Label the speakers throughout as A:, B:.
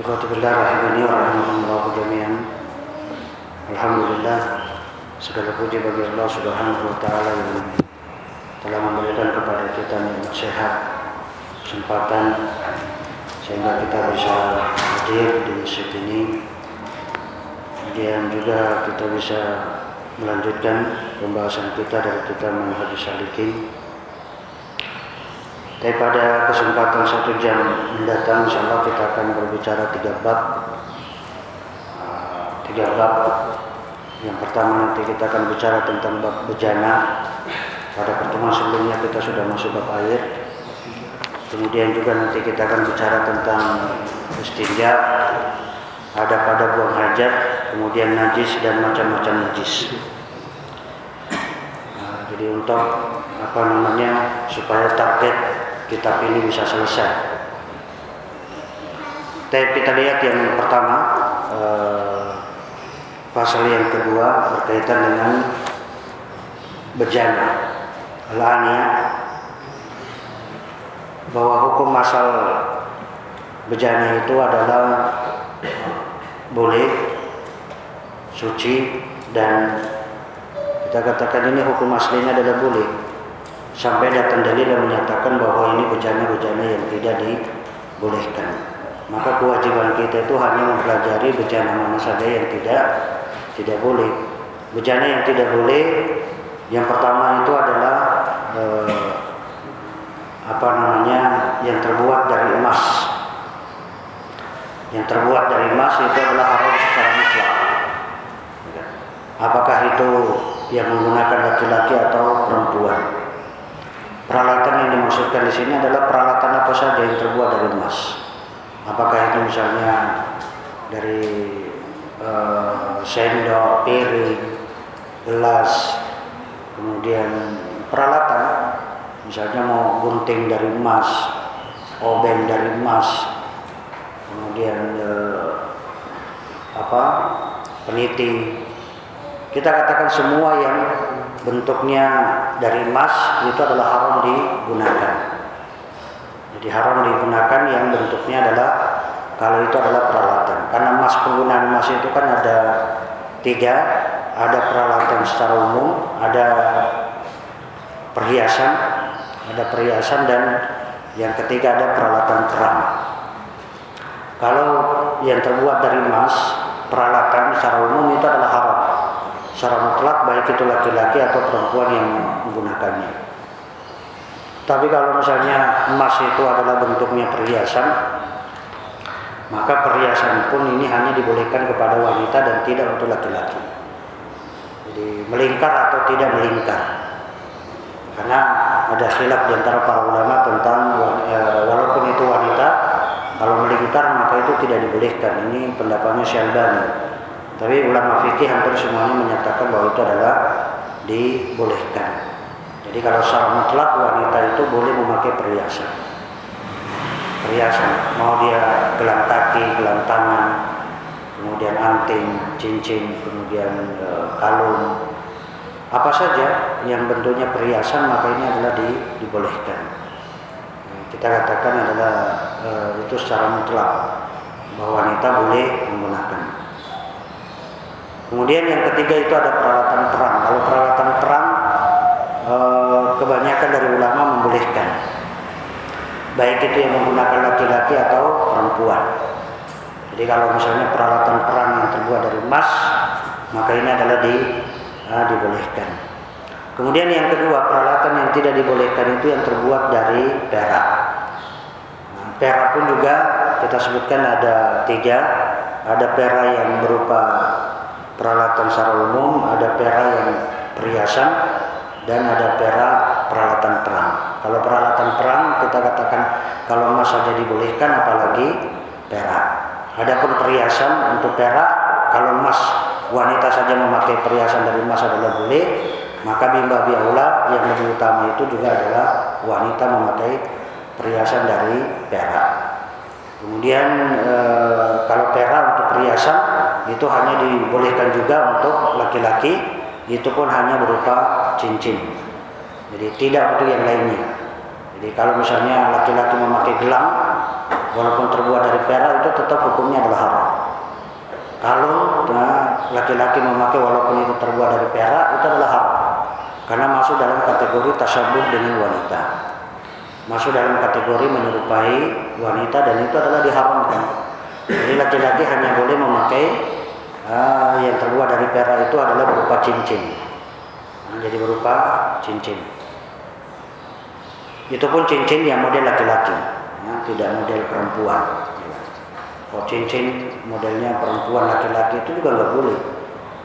A: rahimani wa jami'an. Alhamdulillah segala puji bagi Allah Subhanahu wa taala yang telah memberikan kepada kita nikmat sehat, kesempatan sehingga kita bisa hadir di masjid ini. Kemudian juga kita bisa melanjutkan pembahasan kita dari kitab Manhaj Salikin. Tapi pada kesempatan satu jam mendatang, insya Allah kita akan berbicara tiga bab. Tiga bab. Yang pertama nanti kita akan bicara tentang bab bejana. Pada pertemuan sebelumnya kita sudah masuk bab air. Kemudian juga nanti kita akan bicara tentang istinja. Ada pada buang hajat, kemudian najis dan macam-macam najis. Nah, jadi untuk apa namanya supaya target kitab ini bisa selesai. Tapi kita lihat yang pertama eh, pasal yang kedua berkaitan dengan bejana alania bahwa hukum asal bejana itu adalah boleh suci dan kita katakan ini hukum aslinya adalah boleh sampai datang dalil yang menyatakan bahwa ini bejana-bejana yang tidak dibolehkan. Maka kewajiban kita itu hanya mempelajari bejana mana saja yang tidak tidak boleh. Bejana yang tidak boleh yang pertama itu adalah eh, apa namanya yang terbuat dari emas. Yang terbuat dari emas itu adalah haram secara mutlak. Apakah itu yang menggunakan laki-laki atau perempuan? Peralatan yang dimaksudkan di sini adalah peralatan apa saja yang terbuat dari emas. Apakah itu misalnya dari uh, sendok, piring, gelas, kemudian peralatan, misalnya mau gunting dari emas, obeng dari emas, kemudian uh, apa peniti. Kita katakan semua yang bentuknya dari emas itu adalah haram digunakan. Jadi haram digunakan yang bentuknya adalah kalau itu adalah peralatan. Karena emas penggunaan emas itu kan ada tiga, ada peralatan secara umum, ada perhiasan, ada perhiasan dan yang ketiga ada peralatan perang. Kalau yang terbuat dari emas, peralatan secara umum itu adalah haram secara mutlak baik itu laki-laki atau perempuan yang menggunakannya. Tapi kalau misalnya emas itu adalah bentuknya perhiasan, maka perhiasan pun ini hanya dibolehkan kepada wanita dan tidak untuk laki-laki. Jadi melingkar atau tidak melingkar. Karena ada khilaf di antara para ulama tentang ya, walaupun itu wanita, kalau melingkar maka itu tidak dibolehkan. Ini pendapatnya Syalbani. Tapi ulama fikih hampir semuanya menyatakan bahwa itu adalah dibolehkan. Jadi kalau secara mutlak wanita itu boleh memakai perhiasan. Perhiasan, mau dia gelang kaki, gelang tangan, kemudian anting, cincin, kemudian e, kalung, apa saja yang bentuknya perhiasan maka ini adalah di, dibolehkan. Kita katakan adalah e, itu secara mutlak bahwa wanita boleh menggunakan. Kemudian yang ketiga itu ada peralatan perang. Kalau peralatan perang eh, kebanyakan dari ulama membolehkan. Baik itu yang menggunakan laki-laki atau perempuan. Jadi kalau misalnya peralatan perang yang terbuat dari emas, maka ini adalah di, uh, dibolehkan. Kemudian yang kedua, peralatan yang tidak dibolehkan itu yang terbuat dari perak. Nah, perak pun juga kita sebutkan ada tiga. Ada perak yang berupa peralatan secara umum, ada perak yang perhiasan, dan ada perak peralatan perang. Kalau peralatan perang kita katakan kalau emas saja dibolehkan apalagi perak. Adapun perhiasan untuk perak, kalau emas wanita saja memakai perhiasan dari emas adalah boleh, maka bimba biaula yang lebih utama itu juga adalah wanita memakai perhiasan dari perak. Kemudian e, kalau perak untuk perhiasan itu hanya dibolehkan juga untuk laki-laki, itu pun hanya berupa cincin. Jadi tidak untuk yang lainnya. Jadi kalau misalnya laki-laki memakai gelang, walaupun terbuat dari perak itu tetap hukumnya adalah haram. Kalau nah, laki-laki memakai walaupun itu terbuat dari perak itu adalah haram. Karena masuk dalam kategori tasabuh dengan wanita. Masuk dalam kategori menyerupai wanita dan itu adalah diharamkan. Jadi laki-laki hanya boleh memakai uh, yang terbuat dari perak itu adalah berupa cincin. Nah, jadi berupa cincin. Itu pun cincin yang model laki-laki, ya, tidak model perempuan. Kalau cincin modelnya perempuan laki-laki itu juga nggak boleh,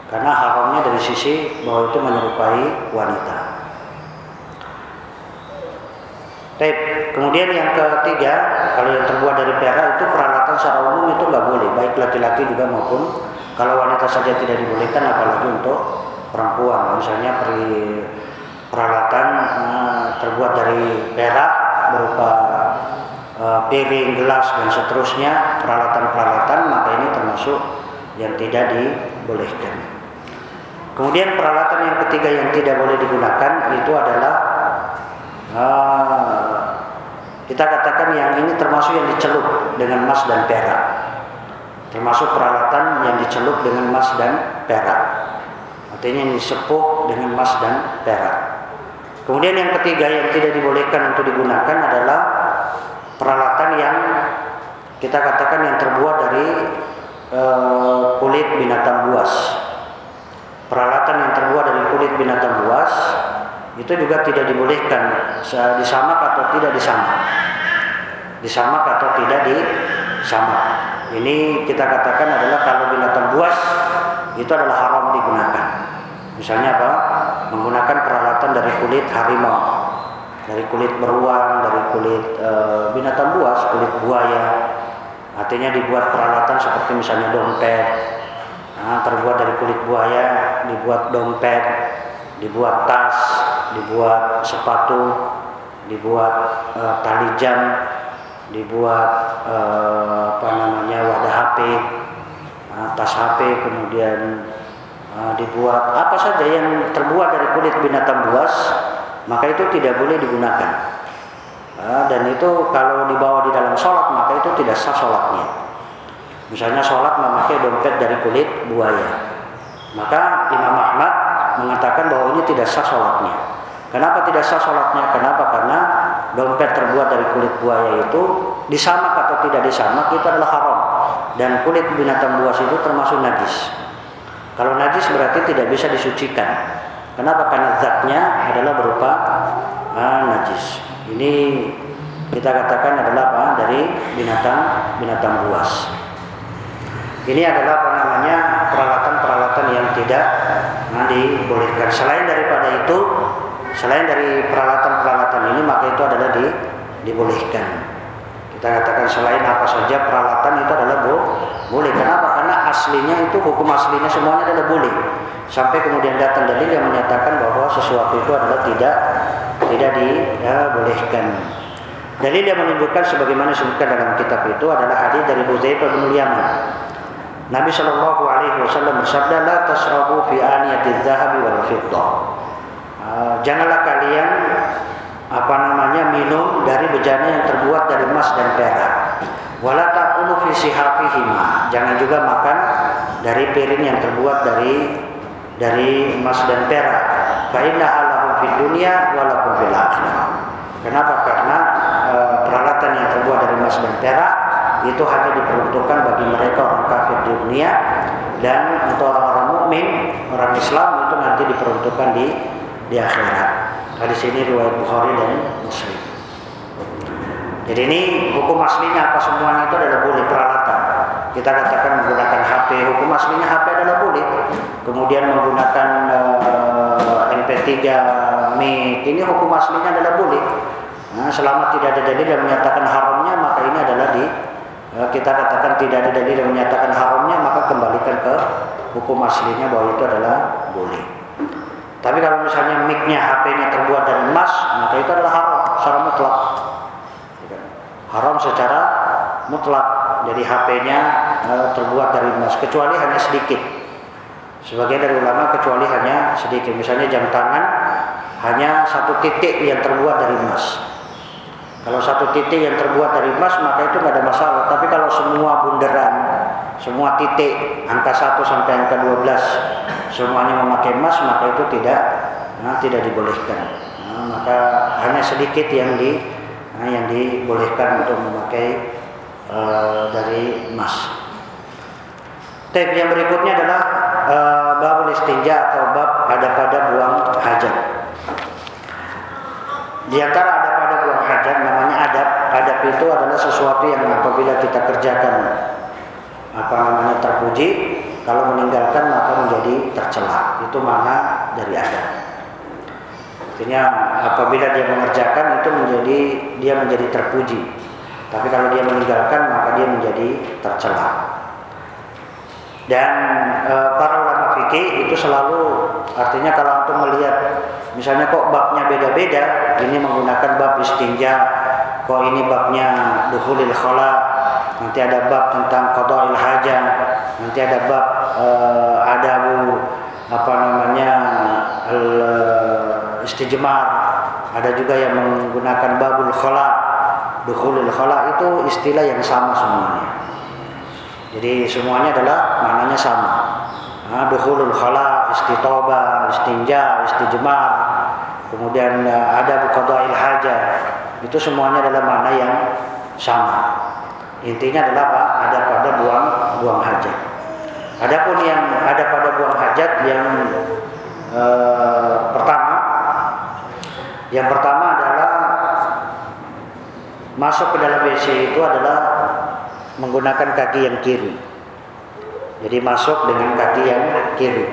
A: karena haramnya dari sisi bahwa itu menyerupai wanita. Baik, kemudian yang ketiga, kalau yang terbuat dari perak itu peralatan secara umum itu nggak boleh, baik laki-laki juga maupun kalau wanita saja tidak dibolehkan, apalagi untuk perempuan. Misalnya peralatan uh, terbuat dari perak berupa uh, piring, gelas dan seterusnya, peralatan-peralatan maka ini termasuk yang tidak dibolehkan. Kemudian peralatan yang ketiga yang tidak boleh digunakan itu adalah uh, kita katakan yang ini termasuk yang dicelup dengan emas dan perak. Termasuk peralatan yang dicelup dengan emas dan perak. Artinya yang disepuh dengan emas dan perak. Kemudian yang ketiga yang tidak dibolehkan untuk digunakan adalah peralatan yang kita katakan yang terbuat dari e, kulit binatang buas. Peralatan yang terbuat dari kulit binatang buas itu juga tidak dibolehkan disamak atau tidak disamak. Disamak atau tidak disamak. Ini kita katakan adalah kalau binatang buas itu adalah haram digunakan. Misalnya apa? Menggunakan peralatan dari kulit harimau, dari kulit beruang, dari kulit e, binatang buas, kulit buaya. Artinya dibuat peralatan seperti misalnya dompet, nah, terbuat dari kulit buaya, dibuat dompet, dibuat tas, dibuat sepatu, dibuat e, tali jam, dibuat e, apa namanya wadah HP, tas HP, kemudian Ah, dibuat apa saja yang terbuat dari kulit binatang buas maka itu tidak boleh digunakan. Uh, dan itu kalau dibawa di dalam sholat maka itu tidak sah sholatnya. Misalnya sholat memakai dompet dari kulit buaya. Maka Imam Ahmad mengatakan bahwa ini tidak sah sholatnya kenapa tidak sah sholatnya kenapa karena dompet terbuat dari kulit buaya itu disamak atau tidak disamak itu adalah haram dan kulit binatang buas itu termasuk najis kalau najis berarti tidak bisa disucikan. Kenapa? Karena zatnya adalah berupa ah, najis. Ini kita katakan adalah apa? Dari binatang binatang buas. Ini adalah apa namanya peralatan-peralatan yang tidak nah, dibolehkan. Selain daripada itu, selain dari peralatan-peralatan ini maka itu adalah di, dibolehkan. Kita katakan selain apa saja peralatan itu adalah boleh. Kenapa? Karena aslinya itu hukum aslinya semuanya adalah boleh. Sampai kemudian datang dalil yang menyatakan bahwa sesuatu itu adalah tidak tidak dibolehkan. Dalil yang menunjukkan sebagaimana disebutkan dalam kitab itu adalah hadis dari Hudzaifah bin Yaman. Nabi Shallallahu Alaihi Wasallam bersabda, "La tasrabu fi aniyati zahabi wal fiddah." Uh, janganlah kalian apa namanya minum dari bejana yang terbuat dari emas dan perak. Wala fi. Jangan juga makan dari piring yang terbuat dari dari emas dan perak. Fa inna alahu fid dunya akhirah. Kenapa? Karena e, peralatan yang terbuat dari emas dan perak itu hanya diperuntukkan bagi mereka orang kafir di dunia dan untuk orang-orang mukmin, orang Islam itu nanti diperuntukkan di di akhirat. Hadis ini riwayat Bukhari dan Muslim. Jadi ini hukum aslinya apa semuanya itu adalah boleh peralatan. Kita katakan menggunakan HP, hukum aslinya HP adalah boleh. Kemudian menggunakan uh, MP3, mic, ini hukum aslinya adalah boleh. Nah, selama tidak ada dalil yang menyatakan haramnya, maka ini adalah di uh, kita katakan tidak ada dalil yang menyatakan haramnya maka kembalikan ke hukum aslinya bahwa itu adalah boleh. Tapi kalau misalnya mic-nya HP-nya terbuat dari emas, maka itu adalah haram secara mutlak. Haram secara mutlak. Jadi HP-nya uh, terbuat dari emas kecuali hanya sedikit. Sebagian dari ulama kecuali hanya sedikit. Misalnya jam tangan hanya satu titik yang terbuat dari emas. Kalau satu titik yang terbuat dari emas maka itu nggak ada masalah. Tapi kalau semua bunderan, semua titik angka 1 sampai angka 12 semuanya memakai emas maka itu tidak nah, tidak dibolehkan. Nah, maka hanya sedikit yang di nah, yang dibolehkan untuk memakai uh, dari emas. Tab yang berikutnya adalah uh, babul istinja atau bab ada pada buang hajat. Di antara ada pada buang hajat namanya adab. Adab itu adalah sesuatu yang apabila kita kerjakan apa namanya terpuji, kalau meninggalkan maka menjadi tercela. Itu mana dari adab. Artinya apabila dia mengerjakan itu menjadi dia menjadi terpuji. Tapi kalau dia meninggalkan maka dia menjadi tercela. Dan e, para ulama fikih itu selalu artinya kalau untuk melihat misalnya kok babnya beda-beda, ini menggunakan bab istinja, kok ini babnya duhulil khala, nanti ada bab tentang qada'il hajah, nanti ada bab e, adabu apa namanya istijmar, ada juga yang menggunakan babul khala, duhulil khala itu istilah yang sama semuanya. Jadi semuanya adalah maknanya sama. Nah, dukhulul khala, istitoba, istinja, istijmar, kemudian eh, ada buqada'il hajah. Itu semuanya adalah makna yang sama. Intinya adalah apa? Ada pada buang buang hajat. Adapun yang ada pada buang hajat yang eh, pertama yang pertama adalah masuk ke dalam WC itu adalah menggunakan kaki yang kiri. Jadi masuk dengan kaki yang kiri.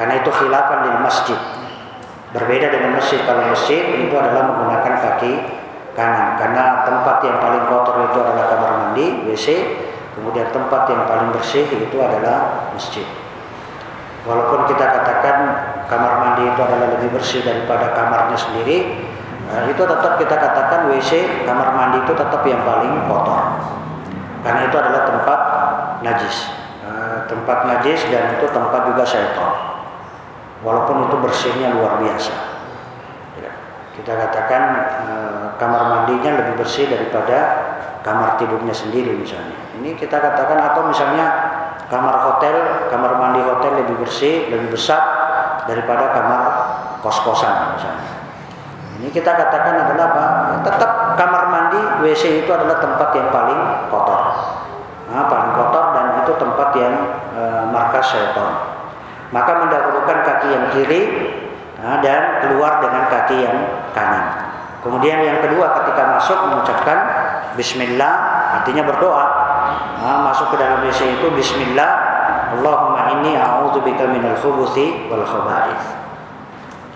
A: Karena itu khilafan di masjid. Berbeda dengan masjid. Kalau masjid itu adalah menggunakan kaki kanan. Karena tempat yang paling kotor itu adalah kamar mandi, WC. Kemudian tempat yang paling bersih itu adalah masjid. Walaupun kita katakan kamar mandi itu adalah lebih bersih daripada kamarnya sendiri, nah itu tetap kita katakan WC kamar mandi itu tetap yang paling kotor karena itu adalah tempat najis eh, tempat najis dan itu tempat juga syaitan walaupun itu bersihnya luar biasa kita katakan eh, kamar mandinya lebih bersih daripada kamar tidurnya sendiri misalnya ini kita katakan atau misalnya kamar hotel kamar mandi hotel lebih bersih lebih besar daripada kamar kos-kosan misalnya ini kita katakan adalah apa? Tetap kamar mandi WC itu adalah tempat yang paling kotor. Nah, paling kotor dan itu tempat yang e, markas syaitan. Maka mendahulukan kaki yang kiri nah, dan keluar dengan kaki yang kanan. Kemudian yang kedua ketika masuk mengucapkan Bismillah artinya berdoa. Nah, masuk ke dalam WC itu Bismillah Allahumma inni a'udzubika minal khubuthi wal khaba'ith.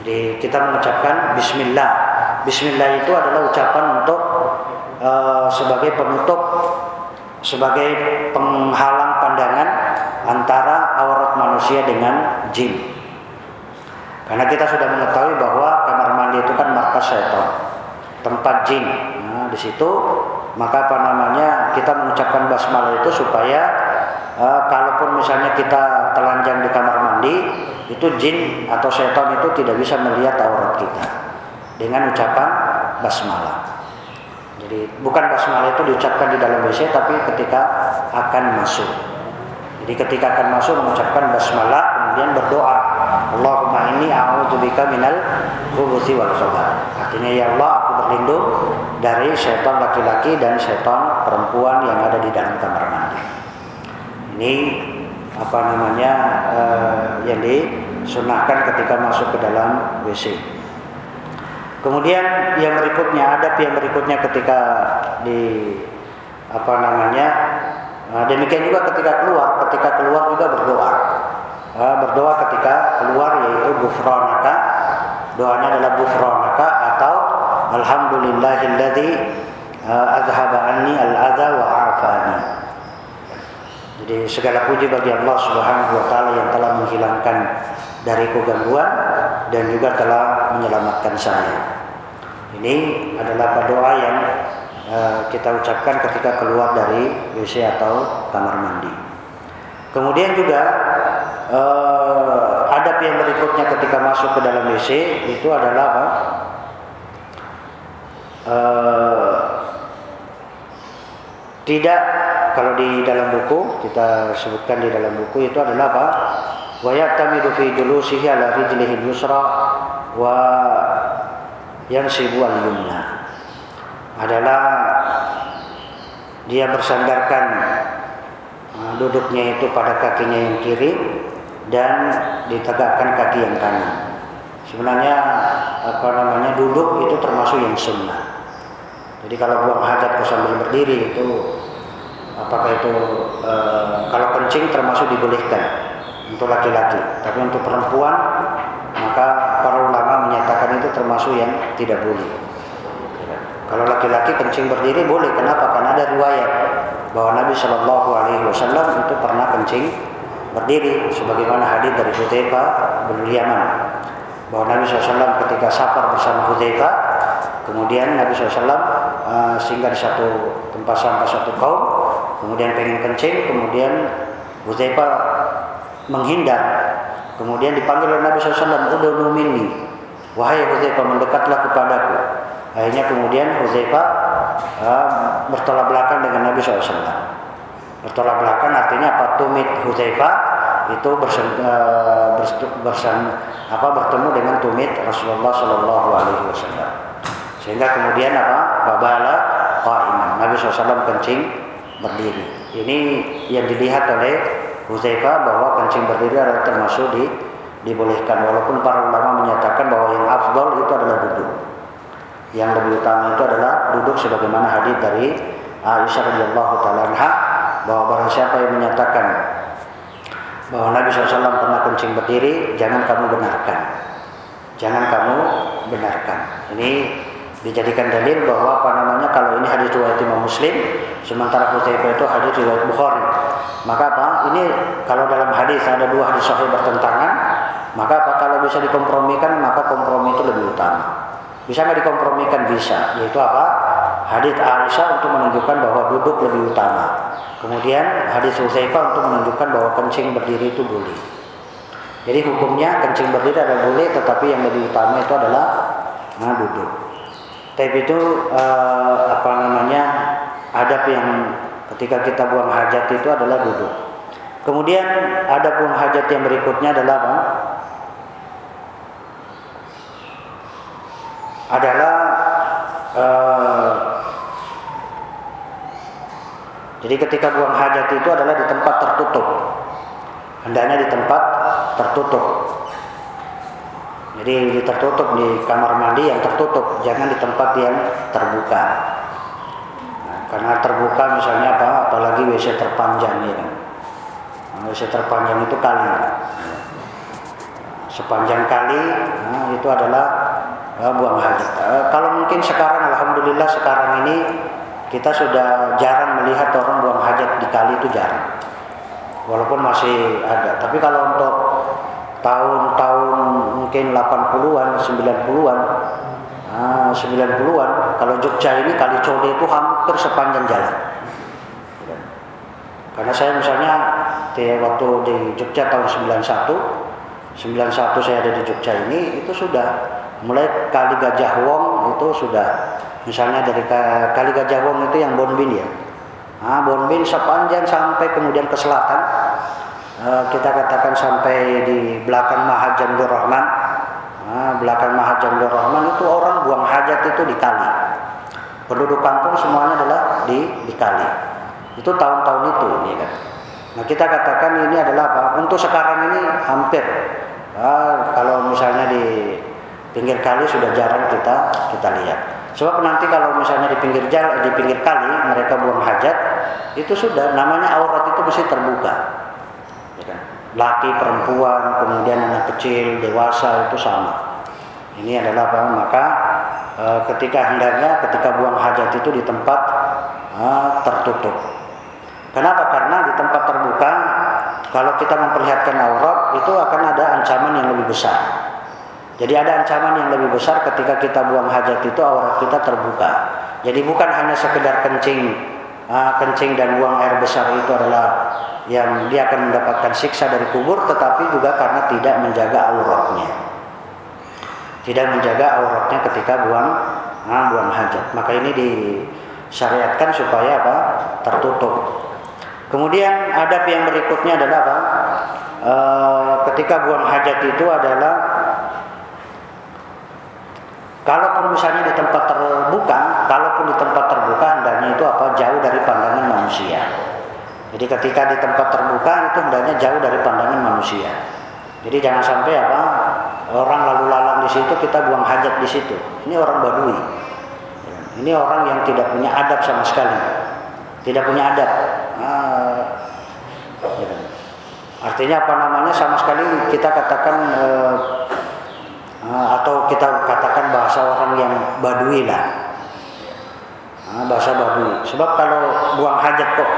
A: Jadi kita mengucapkan Bismillah. Bismillah itu adalah ucapan untuk uh, sebagai penutup, sebagai penghalang pandangan antara aurat manusia dengan jin. Karena kita sudah mengetahui bahwa kamar mandi itu kan markas syaitan, tempat jin. Nah, di situ maka apa namanya kita mengucapkan basmalah itu supaya uh, kalaupun misalnya kita telanjang di kamar mandi itu jin atau setan itu tidak bisa melihat aurat kita dengan ucapan basmalah. Jadi bukan basmalah itu diucapkan di dalam WC tapi ketika akan masuk. Jadi ketika akan masuk mengucapkan basmalah kemudian berdoa Allahumma inni a'udzubika minal khubuthi wal khabath. Artinya ya Allah aku berlindung dari setan laki-laki dan setan perempuan yang ada di dalam kamar mandi. Ini apa namanya uh, yang disunahkan ketika masuk ke dalam WC. Kemudian yang berikutnya ada yang berikutnya ketika di apa namanya uh, demikian juga ketika keluar ketika keluar juga berdoa berdoa ketika keluar yaitu gufranaka doanya adalah gufranaka atau alhamdulillahilladzi azhaba anni al-adza wa afani. Jadi segala puji bagi Allah Subhanahu wa taala yang telah menghilangkan dariku gangguan dan juga telah menyelamatkan saya. Ini adalah doa yang uh, kita ucapkan ketika keluar dari WC atau kamar mandi. Kemudian juga uh, adab yang berikutnya ketika masuk ke dalam WC itu adalah apa? Uh, tidak kalau di dalam buku kita sebutkan di dalam buku itu adalah apa? Wa ya'tamidu fi julusihi ala rijlihi yusra wa yansibu al-yumna. Adalah dia bersandarkan duduknya itu pada kakinya yang kiri dan ditegakkan kaki yang kanan. Sebenarnya apa namanya duduk itu termasuk yang sunnah. Jadi kalau buang hajat sambil berdiri itu apakah itu e, kalau kencing termasuk dibolehkan untuk laki-laki, tapi untuk perempuan maka para ulama menyatakan itu termasuk yang tidak boleh. Kalau laki-laki kencing berdiri boleh, kenapa? Karena ada riwayat bahwa Nabi Shallallahu Alaihi Wasallam itu pernah kencing berdiri, sebagaimana hadis dari Hudzaifah bin Yaman. Bahwa Nabi SAW ketika safar bersama Hudzaifah, kemudian Nabi SAW uh, singgah di satu tempat sampah satu kaum, kemudian pengen kencing, kemudian Hudzaifah menghindar, kemudian dipanggil oleh Nabi SAW, udah numini, wahai Hudzaifah mendekatlah kepadaku. Akhirnya kemudian Hudzaifah uh, bertolak belakang dengan Nabi SAW. Bertolak belakang artinya apa? Tumit Hudzaifah itu bersen, uh, bersen, apa bertemu dengan tumit Rasulullah Shallallahu Alaihi Wasallam. Sehingga kemudian apa? Babala qaiman. Nabi SAW kencing berdiri. Ini yang dilihat oleh Huzaifa bahwa kencing berdiri adalah termasuk di, dibolehkan. Walaupun para ulama menyatakan bahwa yang afdol itu adalah duduk. Yang lebih utama itu adalah duduk sebagaimana hadis dari Aisyah radhiyallahu taala bahwa barang siapa yang menyatakan bahwa Nabi SAW pernah kencing berdiri, jangan kamu benarkan. Jangan kamu benarkan. Ini dijadikan dalil bahwa apa namanya kalau ini hadis riwayat Imam Muslim sementara Hudzaifah itu hadis riwayat Bukhari maka apa ini kalau dalam hadis ada dua hadis sahih bertentangan maka apa kalau bisa dikompromikan maka kompromi itu lebih utama bisa nggak dikompromikan? Bisa. Yaitu apa? Hadis Aisyah untuk menunjukkan bahwa duduk lebih utama. Kemudian hadis Hudzaifah untuk menunjukkan bahwa kencing berdiri itu boleh. Jadi hukumnya kencing berdiri adalah boleh tetapi yang lebih utama itu adalah nah duduk. Tapi itu uh, apa namanya adab yang ketika kita buang hajat itu adalah duduk. Kemudian ada buang hajat yang berikutnya adalah apa? Adalah uh, jadi ketika buang hajat itu adalah di tempat tertutup. Hendaknya di tempat tertutup. Jadi tertutup di kamar mandi yang tertutup, jangan di tempat yang terbuka. Nah, karena terbuka misalnya apa, apalagi WC terpanjang ya. Nah, WC terpanjang itu kali. Sepanjang kali, nah, itu adalah uh, buang hajat. Uh, kalau mungkin sekarang, alhamdulillah sekarang ini kita sudah jarang melihat orang buang hajat di kali itu jarang. Walaupun masih ada, tapi kalau untuk tahun-tahun mungkin 80-an, 90-an, nah, 90-an, kalau Jogja ini kali Code itu hampir sepanjang jalan. Karena saya misalnya di waktu di Jogja tahun 91, 91 saya ada di Jogja ini, itu sudah mulai kali Gajah Wong itu sudah misalnya dari kali Gajah Wong itu yang Bonbin ya. Nah, Bonbin sepanjang sampai kemudian ke selatan Eh, kita katakan sampai di belakang Mahat Jamdur Rahman. Nah, belakang Mahat Jamdur Rahman itu orang buang hajat itu di kali. Penduduk kampung semuanya adalah di, di kali. Itu tahun-tahun itu ya kan. Nah kita katakan ini adalah apa? Untuk sekarang ini hampir. Nah, kalau misalnya di pinggir kali sudah jarang kita kita lihat. Sebab nanti kalau misalnya di pinggir jalan di pinggir kali mereka buang hajat itu sudah namanya aurat itu mesti terbuka. Laki perempuan kemudian anak kecil dewasa itu sama. Ini adalah apa? Maka e, ketika hendaknya ketika buang hajat itu di tempat e, tertutup. Kenapa? Karena di tempat terbuka kalau kita memperlihatkan aurat itu akan ada ancaman yang lebih besar. Jadi ada ancaman yang lebih besar ketika kita buang hajat itu aurat kita terbuka. Jadi bukan hanya sekedar kencing, uh, kencing dan buang air besar itu adalah yang dia akan mendapatkan siksa dari kubur, tetapi juga karena tidak menjaga auratnya. Tidak menjaga auratnya ketika buang uh, buang hajat. Maka ini disyariatkan supaya apa? Tertutup. Kemudian adab yang berikutnya adalah apa? E, ketika buang hajat itu adalah kalaupun misalnya di tempat terbuka, kalaupun di tempat terbuka hendaknya itu apa? Jauh dari pandangan manusia. Jadi ketika di tempat terbuka itu hendaknya jauh dari pandangan manusia. Jadi jangan sampai apa? Orang lalu lalang di situ kita buang hajat di situ. Ini orang badui. Ini orang yang tidak punya adab sama sekali. Tidak punya adab. Nah, ya. Artinya apa namanya sama sekali kita katakan eh, atau kita katakan bahasa orang yang badui lah. Nah, bahasa badui. Sebab kalau buang hajat kok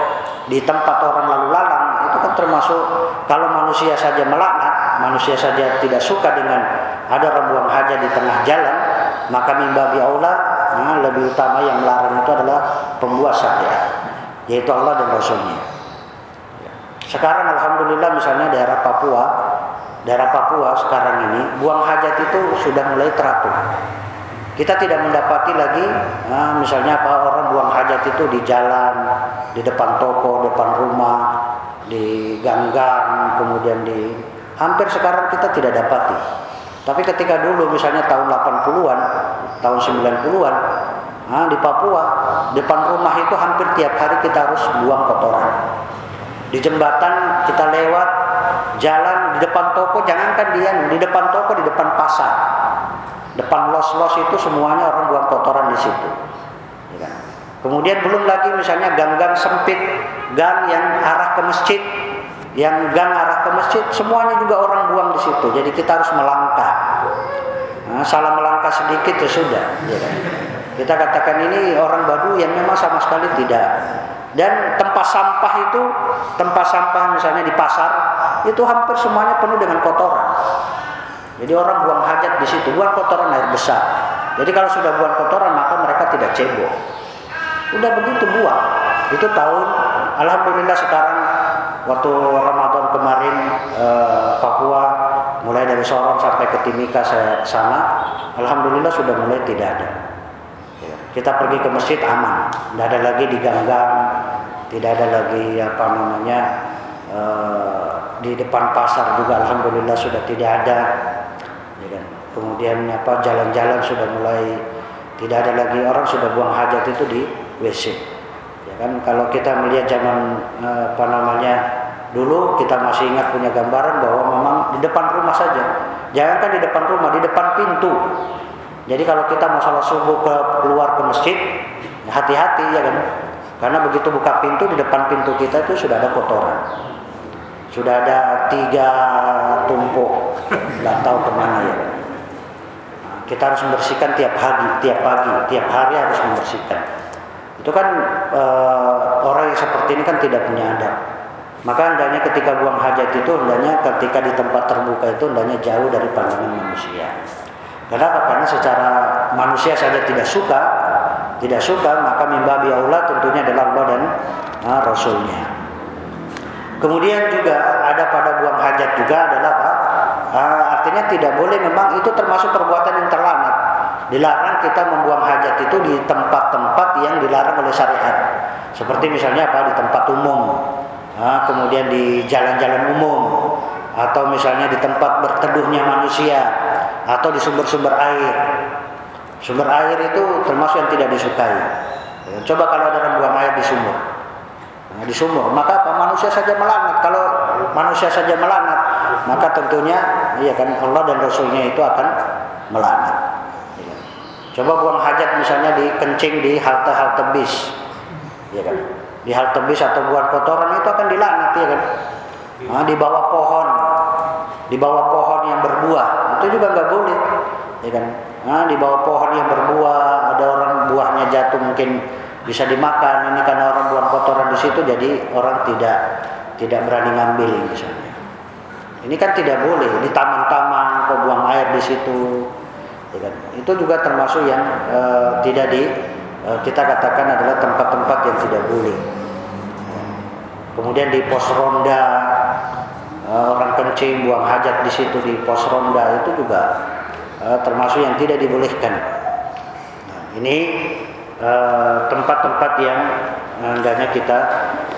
A: di tempat orang lalu lalang itu kan termasuk kalau manusia saja melaknat, manusia saja tidak suka dengan ada orang buang hajat di tengah jalan, maka mimbabi Allah nah, lebih utama yang melarang itu adalah pembuat syariat yaitu Allah dan Rasulnya. Sekarang Alhamdulillah misalnya daerah Papua, daerah Papua sekarang ini buang hajat itu sudah mulai teratur. Kita tidak mendapati lagi, nah, misalnya apa orang buang hajat itu di jalan, di depan toko, depan rumah, di gang-gang, kemudian di hampir sekarang kita tidak dapati. Tapi ketika dulu misalnya tahun 80-an, tahun 90-an, Nah, di Papua, depan rumah itu hampir tiap hari kita harus buang kotoran. Di jembatan kita lewat jalan di depan toko, jangankan dia di depan toko, di depan pasar, depan los-los itu semuanya orang buang kotoran di situ. Ya kan? Kemudian belum lagi misalnya gang-gang sempit, gang yang arah ke masjid, yang gang arah ke masjid, semuanya juga orang buang di situ. Jadi kita harus melangkah. Nah, salah melangkah sedikit ya sudah. Ya kan? Kita katakan ini orang Badu yang memang sama sekali tidak. Dan tempat sampah itu, tempat sampah misalnya di pasar, itu hampir semuanya penuh dengan kotoran. Jadi orang buang hajat di situ, buang kotoran air besar. Jadi kalau sudah buang kotoran maka mereka tidak cebok. Udah begitu buang. Itu tahun, alhamdulillah sekarang waktu Ramadan kemarin eh, Papua mulai dari Sorong sampai ke Timika saya sana, alhamdulillah sudah mulai tidak ada. Kita pergi ke masjid aman, tidak ada lagi diganggang, tidak ada lagi apa namanya e, di depan pasar juga alhamdulillah sudah tidak ada. Ya kan? Kemudian apa jalan-jalan sudah mulai tidak ada lagi orang sudah buang hajat itu di WC. Ya kan kalau kita melihat zaman e, apa namanya dulu kita masih ingat punya gambaran bahwa memang di depan rumah saja. Jangankan di depan rumah, di depan pintu jadi kalau kita mau sholat subuh ke, keluar ke masjid, hati-hati ya kan. Karena begitu buka pintu di depan pintu kita itu sudah ada kotoran. Sudah ada tiga tumpuk, nggak tahu ke mana ya. Kita harus membersihkan tiap hari, tiap pagi, tiap hari harus membersihkan. Itu kan e, orang yang seperti ini kan tidak punya adab. Maka hendaknya ketika buang hajat itu hendaknya ketika di tempat terbuka itu hendaknya jauh dari pandangan manusia. Kenapa? Karena secara manusia saja tidak suka, tidak suka, maka mimbabi Allah tentunya adalah Allah dan uh, Rasulnya. Kemudian juga ada pada buang hajat juga adalah apa? Uh, artinya tidak boleh memang itu termasuk perbuatan yang terlambat. Dilarang kita membuang hajat itu di tempat-tempat yang dilarang oleh syariat. Seperti misalnya apa? Di tempat umum, uh, kemudian di jalan-jalan umum, atau misalnya di tempat berteduhnya manusia atau di sumber-sumber air. Sumber air itu termasuk yang tidak disukai. Coba kalau ada buang air di sumur. Nah, di sumur, maka apa? Manusia saja melaknat. Kalau manusia saja melaknat, maka tentunya iya kan Allah dan Rasulnya itu akan melaknat. Coba buang hajat misalnya di kencing di halte-halte bis. Ya kan? Di halte bis atau buang kotoran itu akan dilaknat ya kan? Nah, di bawah pohon, di bawah pohon yang berbuah. Itu juga nggak boleh, ya kan? Nah, di bawah pohon yang berbuah ada orang buahnya jatuh mungkin bisa dimakan. Ini karena orang buang kotoran di situ jadi orang tidak tidak berani ngambil misalnya. Ini kan tidak boleh. Di taman-taman kau buang air di situ? Ya kan? itu juga termasuk yang uh, tidak di uh, kita katakan adalah tempat-tempat yang tidak boleh. Kemudian di pos ronda orang kencing buang hajat di situ di pos ronda itu juga uh, termasuk yang tidak dibolehkan nah, ini Eh, tempat-tempat yang hendaknya kita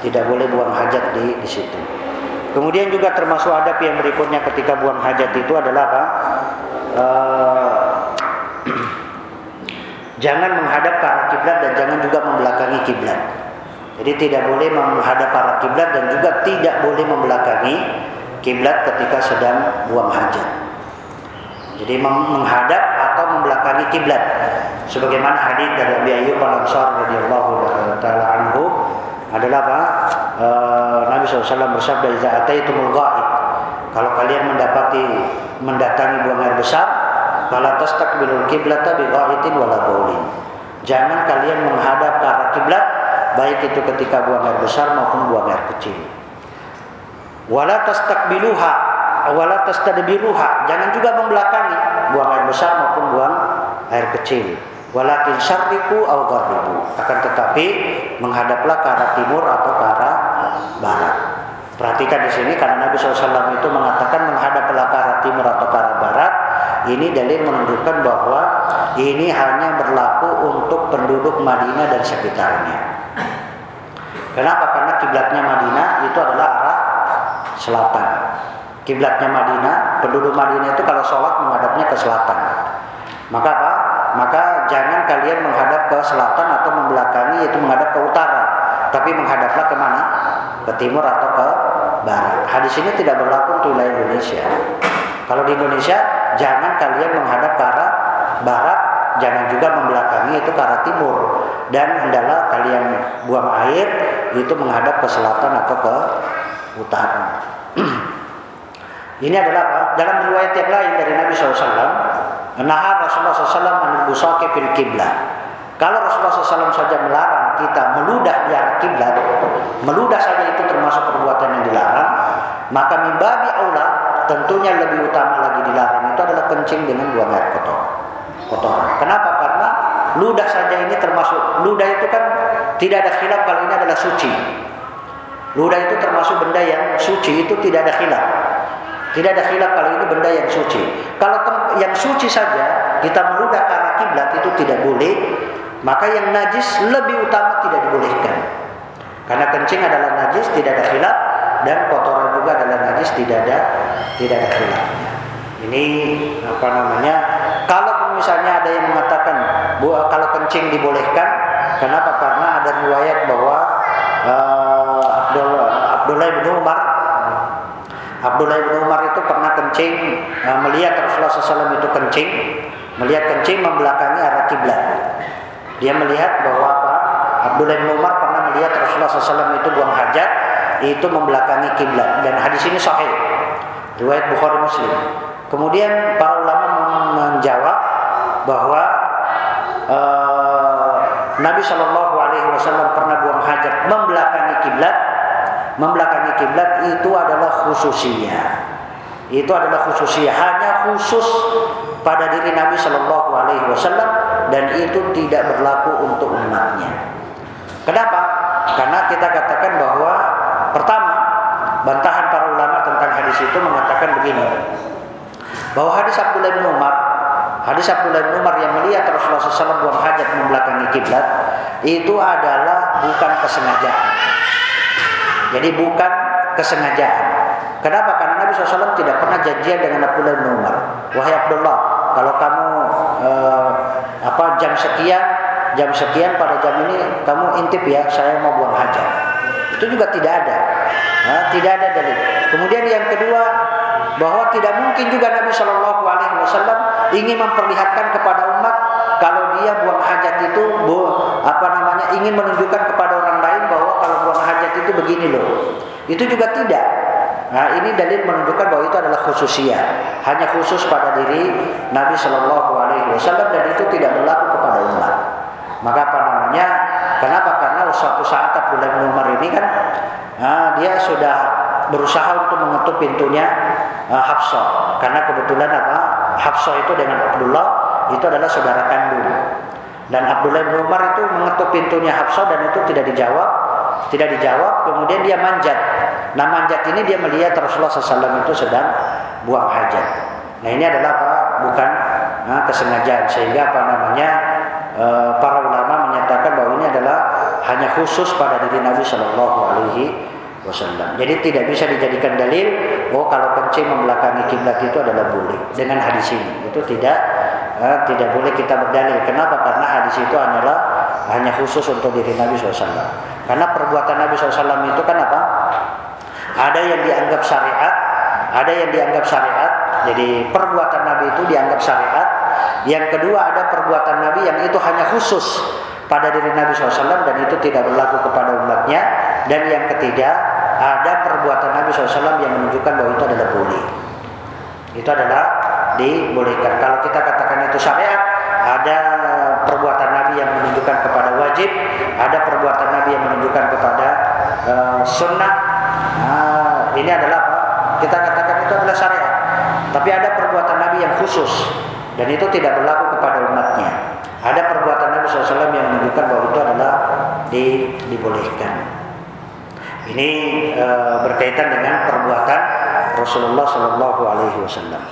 A: tidak boleh buang hajat di di situ. Kemudian juga termasuk adab yang berikutnya ketika buang hajat itu adalah apa? Jangan menghadap ke arah kiblat dan jangan juga membelakangi kiblat. Jadi tidak boleh menghadap arah kiblat dan juga tidak boleh membelakangi kiblat ketika sedang buang hajat. Jadi menghadap atau membelakangi kiblat sebagaimana hadis dari Abi Ayyub Al-Ansari radhiyallahu taala anhu adalah apa? E, Nabi SAW bersabda "Idza ataitumul ghaib" Kalau kalian mendapati mendatangi buang air besar, fala tastaqbilul qiblata bi ghaitin wala baulin. Jangan kalian menghadap ke arah kiblat baik itu ketika buang air besar maupun buang air kecil. Wala tastaqbiluha wala tastadbiruha. Jangan juga membelakangi buang air besar maupun buang air kecil. Walakin syarriku au gharibu. Akan tetapi menghadaplah ke arah timur atau ke arah barat. Perhatikan di sini karena Nabi SAW itu mengatakan menghadaplah ke arah timur atau ke arah barat. Ini dalil menunjukkan bahwa ini hanya berlaku untuk penduduk Madinah dan sekitarnya. Kenapa? Karena kiblatnya Madinah itu adalah arah selatan. Kiblatnya Madinah, penduduk Madinah itu kalau sholat menghadapnya ke selatan. Maka apa? maka jangan kalian menghadap ke selatan atau membelakangi yaitu menghadap ke utara tapi menghadaplah ke mana ke timur atau ke barat hadis ini tidak berlaku untuk wilayah Indonesia kalau di Indonesia jangan kalian menghadap ke arah barat jangan juga membelakangi itu ke arah timur dan hendaklah kalian buang air itu menghadap ke selatan atau ke utara ini adalah dalam riwayat yang lain dari Nabi SAW Nah Rasulullah SAW menembusake fil kiblat. Kalau Rasulullah SAW saja melarang kita meludah di arah kiblat, meludah saja itu termasuk perbuatan yang dilarang, maka mimbabi aula tentunya lebih utama lagi dilarang itu adalah kencing dengan buang air kotor. Kotoran. Kenapa? Karena ludah saja ini termasuk ludah itu kan tidak ada khilaf kalau ini adalah suci. Ludah itu termasuk benda yang suci itu tidak ada khilaf. Tidak ada khilaf kalau ini benda yang suci. Kalau yang suci saja kita meludah ke arah kiblat itu tidak boleh, maka yang najis lebih utama tidak dibolehkan. Karena kencing adalah najis, tidak ada khilaf dan kotoran juga adalah najis, tidak ada tidak ada khilaf. Ini apa namanya? Kalau misalnya ada yang mengatakan bahwa kalau kencing dibolehkan, kenapa? Karena ada riwayat bahwa uh, Abdullah Abdullah bin Umar Abdullah bin Umar itu pernah kencing uh, melihat Rasulullah SAW itu kencing, melihat kencing membelakangi arah kiblat. Dia melihat bahwa apa? Abdullah bin Umar pernah melihat Rasulullah SAW itu buang hajat, itu membelakangi kiblat dan hadis ini sahih. Riwayat Bukhari Muslim. Kemudian para ulama menjawab bahwa uh, Nabi Shallallahu Alaihi Wasallam pernah buang hajat membelakangi kiblat membelakangi kiblat itu adalah khususnya. Itu adalah khususnya hanya khusus pada diri Nabi Shallallahu Alaihi Wasallam dan itu tidak berlaku untuk umatnya. Kenapa? Karena kita katakan bahwa pertama bantahan para ulama tentang hadis itu mengatakan begini bahwa hadis Abdullah bin Umar hadis Abdullah bin Umar yang melihat Rasulullah SAW buang hajat membelakangi kiblat itu adalah bukan kesengajaan jadi bukan kesengajaan. Kenapa? Karena Nabi SAW tidak pernah janjian dengan Abdullah bin Umar. Wahai Abdullah, kalau kamu eh, apa jam sekian, jam sekian pada jam ini kamu intip ya, saya mau buang hajat. Itu juga tidak ada. Nah, tidak ada dalil. Kemudian yang kedua, bahwa tidak mungkin juga Nabi Shallallahu Alaihi Wasallam ingin memperlihatkan kepada umat kalau dia buang hajat itu bu, apa namanya ingin menunjukkan kepada orang lain bahwa kalau buang hajat itu begini loh. Itu juga tidak. Nah, ini dalil menunjukkan bahwa itu adalah khususia, hanya khusus pada diri Nabi Shallallahu Alaihi Wasallam dan itu tidak berlaku kepada umat. Maka apa namanya Kenapa? Karena suatu saat Abdullah bin Umar ini kan uh, dia sudah berusaha untuk mengetuk pintunya uh, Hafsah. Karena kebetulan apa? Hafsah itu dengan Abdullah itu adalah saudara kandung. Dan Abdullah bin Umar itu mengetuk pintunya Hafsah dan itu tidak dijawab, tidak dijawab. Kemudian dia manjat. Nah manjat ini dia melihat Rasulullah SAW itu sedang buang hajat. Nah ini adalah apa? Bukan nah, kesengajaan sehingga apa namanya e, para ulama menyatakan bahwa ini adalah hanya khusus pada diri Nabi Shallallahu Alaihi Wasallam. Jadi tidak bisa dijadikan dalil oh kalau kencing membelakangi kiblat itu adalah boleh dengan hadis ini. Itu tidak eh, tidak boleh kita berdalil. Kenapa? Karena hadis itu hanyalah hanya khusus untuk diri Nabi SAW. Karena perbuatan Nabi SAW itu kan apa? Ada yang dianggap syariat, ada yang dianggap syariat. Jadi perbuatan Nabi itu dianggap syariat. Yang kedua ada perbuatan Nabi yang itu hanya khusus pada diri Nabi SAW dan itu tidak berlaku kepada umatnya. Dan yang ketiga ada perbuatan Nabi SAW yang menunjukkan bahwa itu adalah boleh. Itu adalah dibolehkan. Kalau kita katakan itu syariat, ada perbuatan Nabi yang menunjukkan kepada wajib, ada perbuatan Nabi yang menunjukkan kepada uh, sunnah. Nah, ini adalah apa? Kita katakan itu adalah syariat. Tapi ada perbuatan Nabi yang khusus dan itu tidak berlaku kepada umatnya. Ada perbuatan Nabi SAW yang menunjukkan bahwa itu adalah di, dibolehkan. Ini e, berkaitan dengan perbuatan Rasulullah Shallallahu Alaihi Wasallam.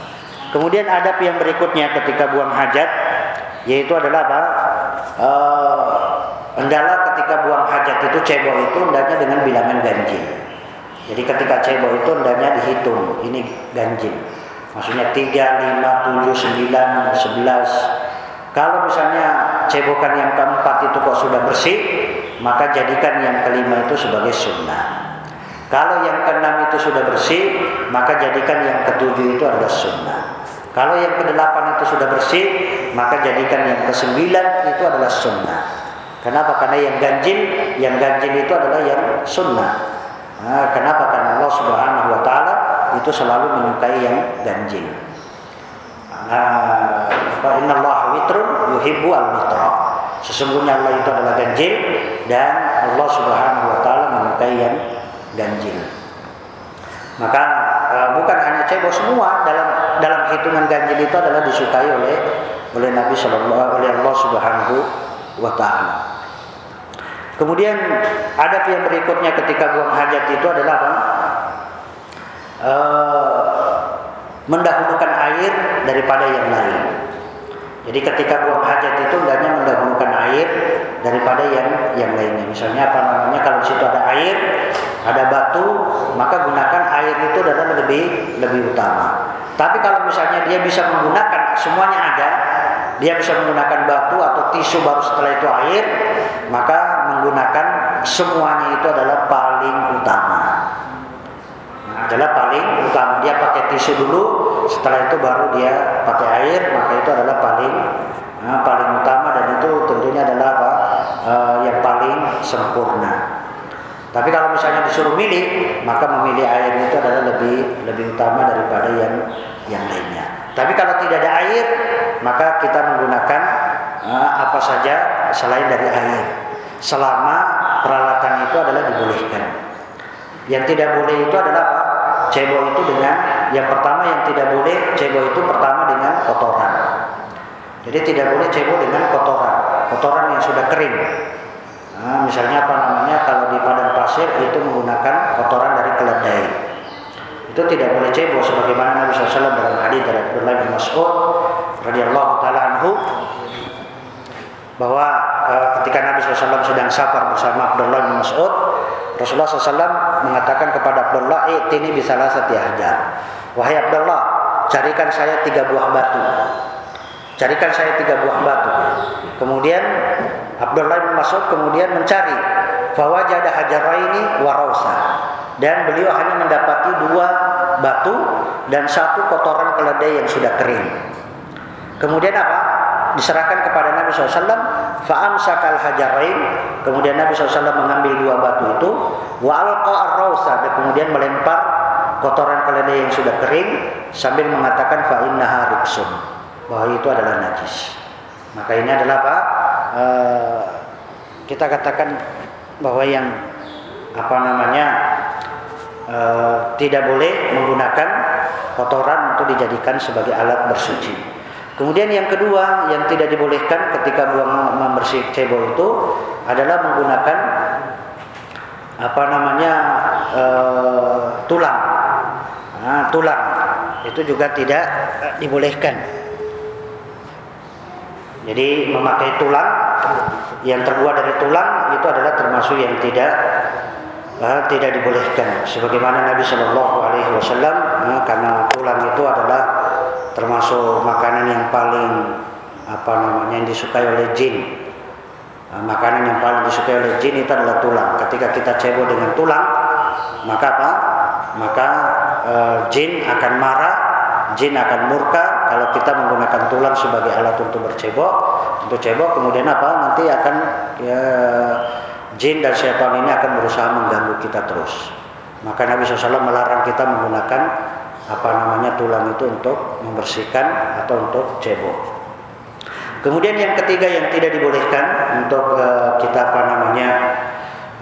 A: Kemudian adab yang berikutnya ketika buang hajat yaitu adalah apa? Uh, hendaklah ketika buang hajat itu cebol itu hendaknya dengan bilangan ganjil. Jadi ketika cebol itu hendaknya dihitung, ini ganjil. Maksudnya 3, 5, 7, 9, 11. Kalau misalnya cebokan yang keempat itu kok sudah bersih, maka jadikan yang kelima itu sebagai sunnah. Kalau yang keenam itu sudah bersih, maka jadikan yang ketujuh itu adalah sunnah. Kalau yang kedelapan itu sudah bersih, maka jadikan yang kesembilan itu adalah sunnah. Kenapa? Karena yang ganjil, yang ganjil itu adalah yang sunnah. Nah, kenapa? Karena Allah Subhanahu Wa Taala itu selalu menyukai yang ganjil. Nah, Inna Allah witrun yuhibbu al witra. Sesungguhnya Allah itu adalah ganjil dan Allah Subhanahu Wa Taala menyukai yang ganjil. Maka bukan hanya cebok semua dalam dalam hitungan ganjil itu adalah disukai oleh oleh Nabi Shallallahu oleh Allah Subhanahu wa taala. Kemudian ada yang berikutnya ketika buang hajat itu adalah apa? Uh, mendahulukan air daripada yang lain. Jadi ketika buang hajat itu hendaknya mendahulukan air daripada yang yang lainnya. Misalnya apa namanya kalau di situ ada air, ada batu, maka gunakan air itu adalah lebih lebih utama. Tapi kalau misalnya dia bisa menggunakan semuanya ada, dia bisa menggunakan batu atau tisu baru setelah itu air, maka menggunakan semuanya itu adalah paling utama. Adalah paling utama. Dia pakai tisu dulu, setelah itu baru dia pakai air, maka itu adalah paling nah, paling utama dan itu tentunya adalah apa? Uh, yang paling sempurna. Tapi kalau misalnya disuruh milih, maka memilih air itu adalah lebih lebih utama daripada yang yang lainnya. Tapi kalau tidak ada air, maka kita menggunakan uh, apa saja selain dari air. Selama peralatan itu adalah dibolehkan. Yang tidak boleh itu adalah apa? Cebok itu dengan yang pertama yang tidak boleh cebok itu pertama dengan kotoran. Jadi tidak boleh cebok dengan kotoran, kotoran yang sudah kering. Nah, misalnya apa namanya kalau di padang pasir itu menggunakan kotoran dari keledai. Itu tidak boleh cebok sebagaimana Nabi SAW dalam hadis dari Abdullah bin Mas'ud radhiyallahu taala anhu bahwa e, ketika Nabi SAW sedang safar bersama Abdullah bin Mas'ud, Rasulullah SAW mengatakan kepada Abdullah, "Ini bisa lah setiap hajar." Wahai Abdullah, carikan saya tiga buah batu. Carikan saya tiga buah batu. Kemudian Abdullah bin Mas'ud kemudian mencari fawajada hajaraini warausa dan beliau hanya mendapati dua batu dan satu kotoran keledai yang sudah kering. Kemudian apa? Diserahkan kepada Nabi SAW. Faam sakal hajarain. Kemudian Nabi SAW mengambil dua batu itu. Wa alqa arrausa dan kemudian melempar kotoran keledai yang sudah kering sambil mengatakan fa innaha bahwa itu adalah najis. Maka ini adalah apa? Uh, kita katakan bahwa yang apa namanya e, tidak boleh menggunakan kotoran untuk dijadikan sebagai alat bersuci. Kemudian yang kedua yang tidak dibolehkan ketika buang membersih cebol itu adalah menggunakan apa namanya e, tulang. Nah, tulang itu juga tidak eh, dibolehkan. Jadi memakai tulang yang terbuat dari tulang itu adalah termasuk yang tidak uh, tidak dibolehkan. Sebagaimana Nabi Shallallahu Alaihi Wasallam karena tulang itu adalah termasuk makanan yang paling apa namanya yang disukai oleh jin. Uh, makanan yang paling disukai oleh jin itu adalah tulang. Ketika kita cebol dengan tulang, maka apa? Maka uh, jin akan marah, jin akan murka kalau kita menggunakan tulang sebagai alat untuk bercebok, untuk cebok kemudian apa? Nanti akan ya, jin dan setan ini akan berusaha mengganggu kita terus. Maka Nabi SAW melarang kita menggunakan apa namanya tulang itu untuk membersihkan atau untuk cebok. Kemudian yang ketiga yang tidak dibolehkan untuk uh, kita apa namanya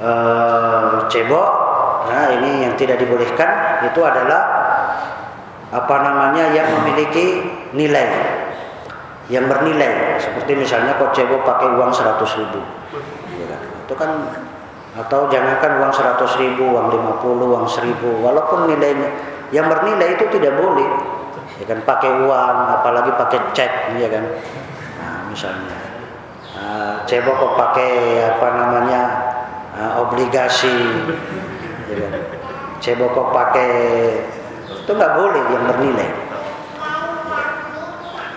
A: uh, cebok, nah ini yang tidak dibolehkan itu adalah apa namanya yang memiliki nilai yang bernilai seperti misalnya kau cebok pakai uang 100 ribu ya kan? itu kan atau jangankan uang 100 ribu uang 50 uang 1000 walaupun nilainya yang bernilai itu tidak boleh ya kan pakai uang apalagi pakai cek ya kan nah, misalnya uh, cebok kok pakai apa namanya uh, obligasi ya kan cebok kok pakai itu nggak boleh yang bernilai.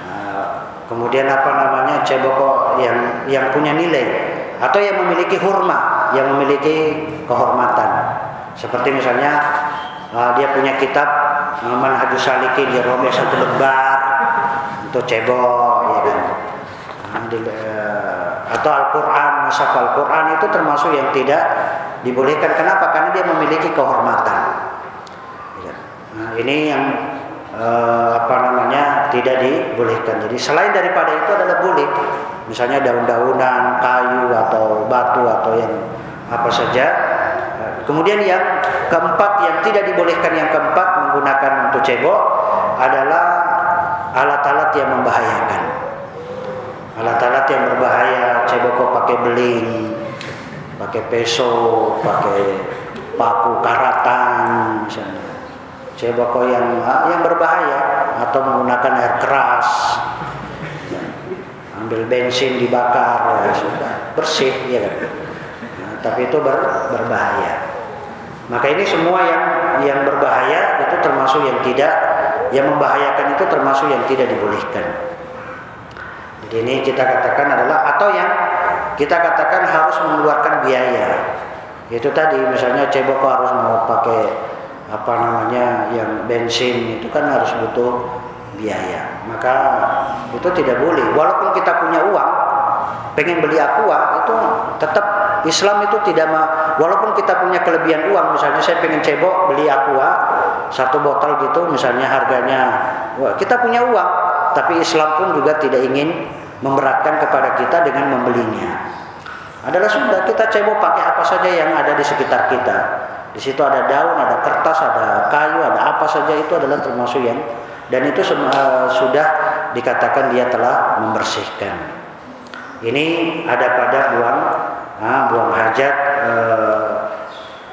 A: Nah, kemudian apa namanya ceboko yang yang punya nilai atau yang memiliki hurma, yang memiliki kehormatan. Seperti misalnya uh, dia punya kitab uh, Manhajus Salikin dia robek satu lembar untuk cebok ya kan. Di, uh, atau Al-Qur'an, mushaf Al-Qur'an itu termasuk yang tidak dibolehkan. Kenapa? Karena dia memiliki kehormatan. Nah, ini yang eh, apa namanya tidak dibolehkan. Jadi selain daripada itu adalah boleh, misalnya daun-daunan, kayu atau batu atau yang apa saja. Kemudian yang keempat yang tidak dibolehkan yang keempat menggunakan untuk cebok adalah alat-alat yang membahayakan. Alat-alat yang berbahaya, cebok kok pakai beling, pakai peso, pakai paku karatan misalnya. Ceboko yang yang berbahaya atau menggunakan air keras. Ambil bensin dibakar ya sudah bersih ya kan? Nah, tapi itu ber, berbahaya maka ini semua yang yang berbahaya itu termasuk yang tidak yang membahayakan itu termasuk yang tidak dibolehkan. Jadi ini kita katakan adalah atau yang kita katakan harus mengeluarkan biaya. Itu tadi misalnya ceboko harus mau pakai apa namanya yang bensin itu kan harus butuh biaya. Maka itu tidak boleh. Walaupun kita punya uang pengen beli aqua itu tetap Islam itu tidak walaupun kita punya kelebihan uang misalnya saya pengen cebok beli aqua satu botol gitu misalnya harganya kita punya uang. Tapi Islam pun juga tidak ingin memberatkan kepada kita dengan membelinya. Adalah sudah kita cebok pakai apa saja yang ada di sekitar kita. Di situ ada daun, ada kertas, ada kayu, ada apa saja itu adalah termasuk yang dan itu uh, sudah dikatakan dia telah membersihkan. Ini ada pada buang uh, buang hajat. Uh,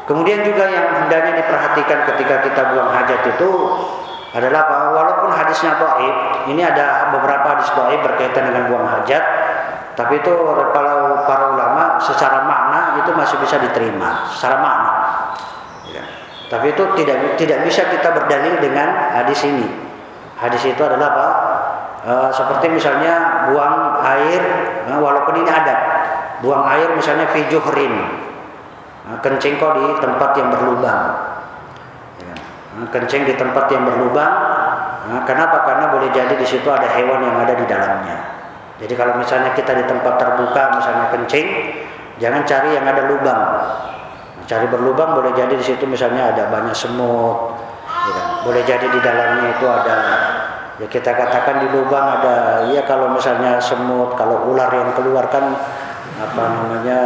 A: kemudian juga yang hendaknya diperhatikan ketika kita buang hajat itu adalah apa? Walaupun hadisnya dhaif, ini ada beberapa hadis dhaif berkaitan dengan buang hajat, tapi itu para para ulama secara makna itu masih bisa diterima secara makna. Tapi itu tidak tidak bisa kita berdalil dengan hadis ini. Hadis itu adalah apa? E, seperti misalnya buang air, nah, walaupun ini ada, buang air misalnya fijuhrin, nah, kencing kok di tempat yang berlubang. Ya. Nah, kencing di tempat yang berlubang. Nah, kenapa? Karena boleh jadi di situ ada hewan yang ada di dalamnya. Jadi kalau misalnya kita di tempat terbuka, misalnya kencing, jangan cari yang ada lubang. Cari berlubang boleh jadi di situ misalnya ada banyak semut, ya kan? boleh jadi di dalamnya itu ada ya kita katakan di lubang ada ya kalau misalnya semut, kalau ular yang keluar kan apa namanya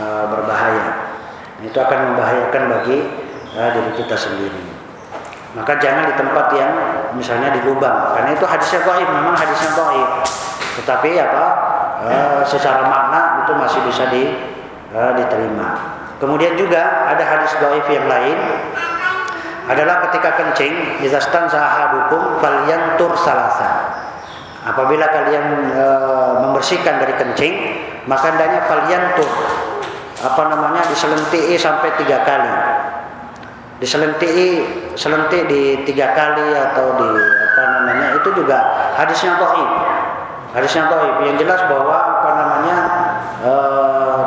A: uh, berbahaya. Itu akan membahayakan bagi uh, diri kita sendiri. Maka jangan di tempat yang misalnya di lubang, karena itu hadisnya gaib, memang hadisnya gaib. Tetapi apa? Uh, secara makna itu masih bisa di, uh, diterima. Kemudian juga ada hadis gaib yang lain adalah ketika kencing, izastan sahadukum falyantur salasa. Apabila kalian e, membersihkan dari kencing, maka hendaknya falyantur apa namanya diselentik sampai tiga kali. Diselentik selentik di tiga kali atau di apa namanya itu juga hadisnya dhaif. Hadisnya dhaif yang jelas bahwa apa namanya e,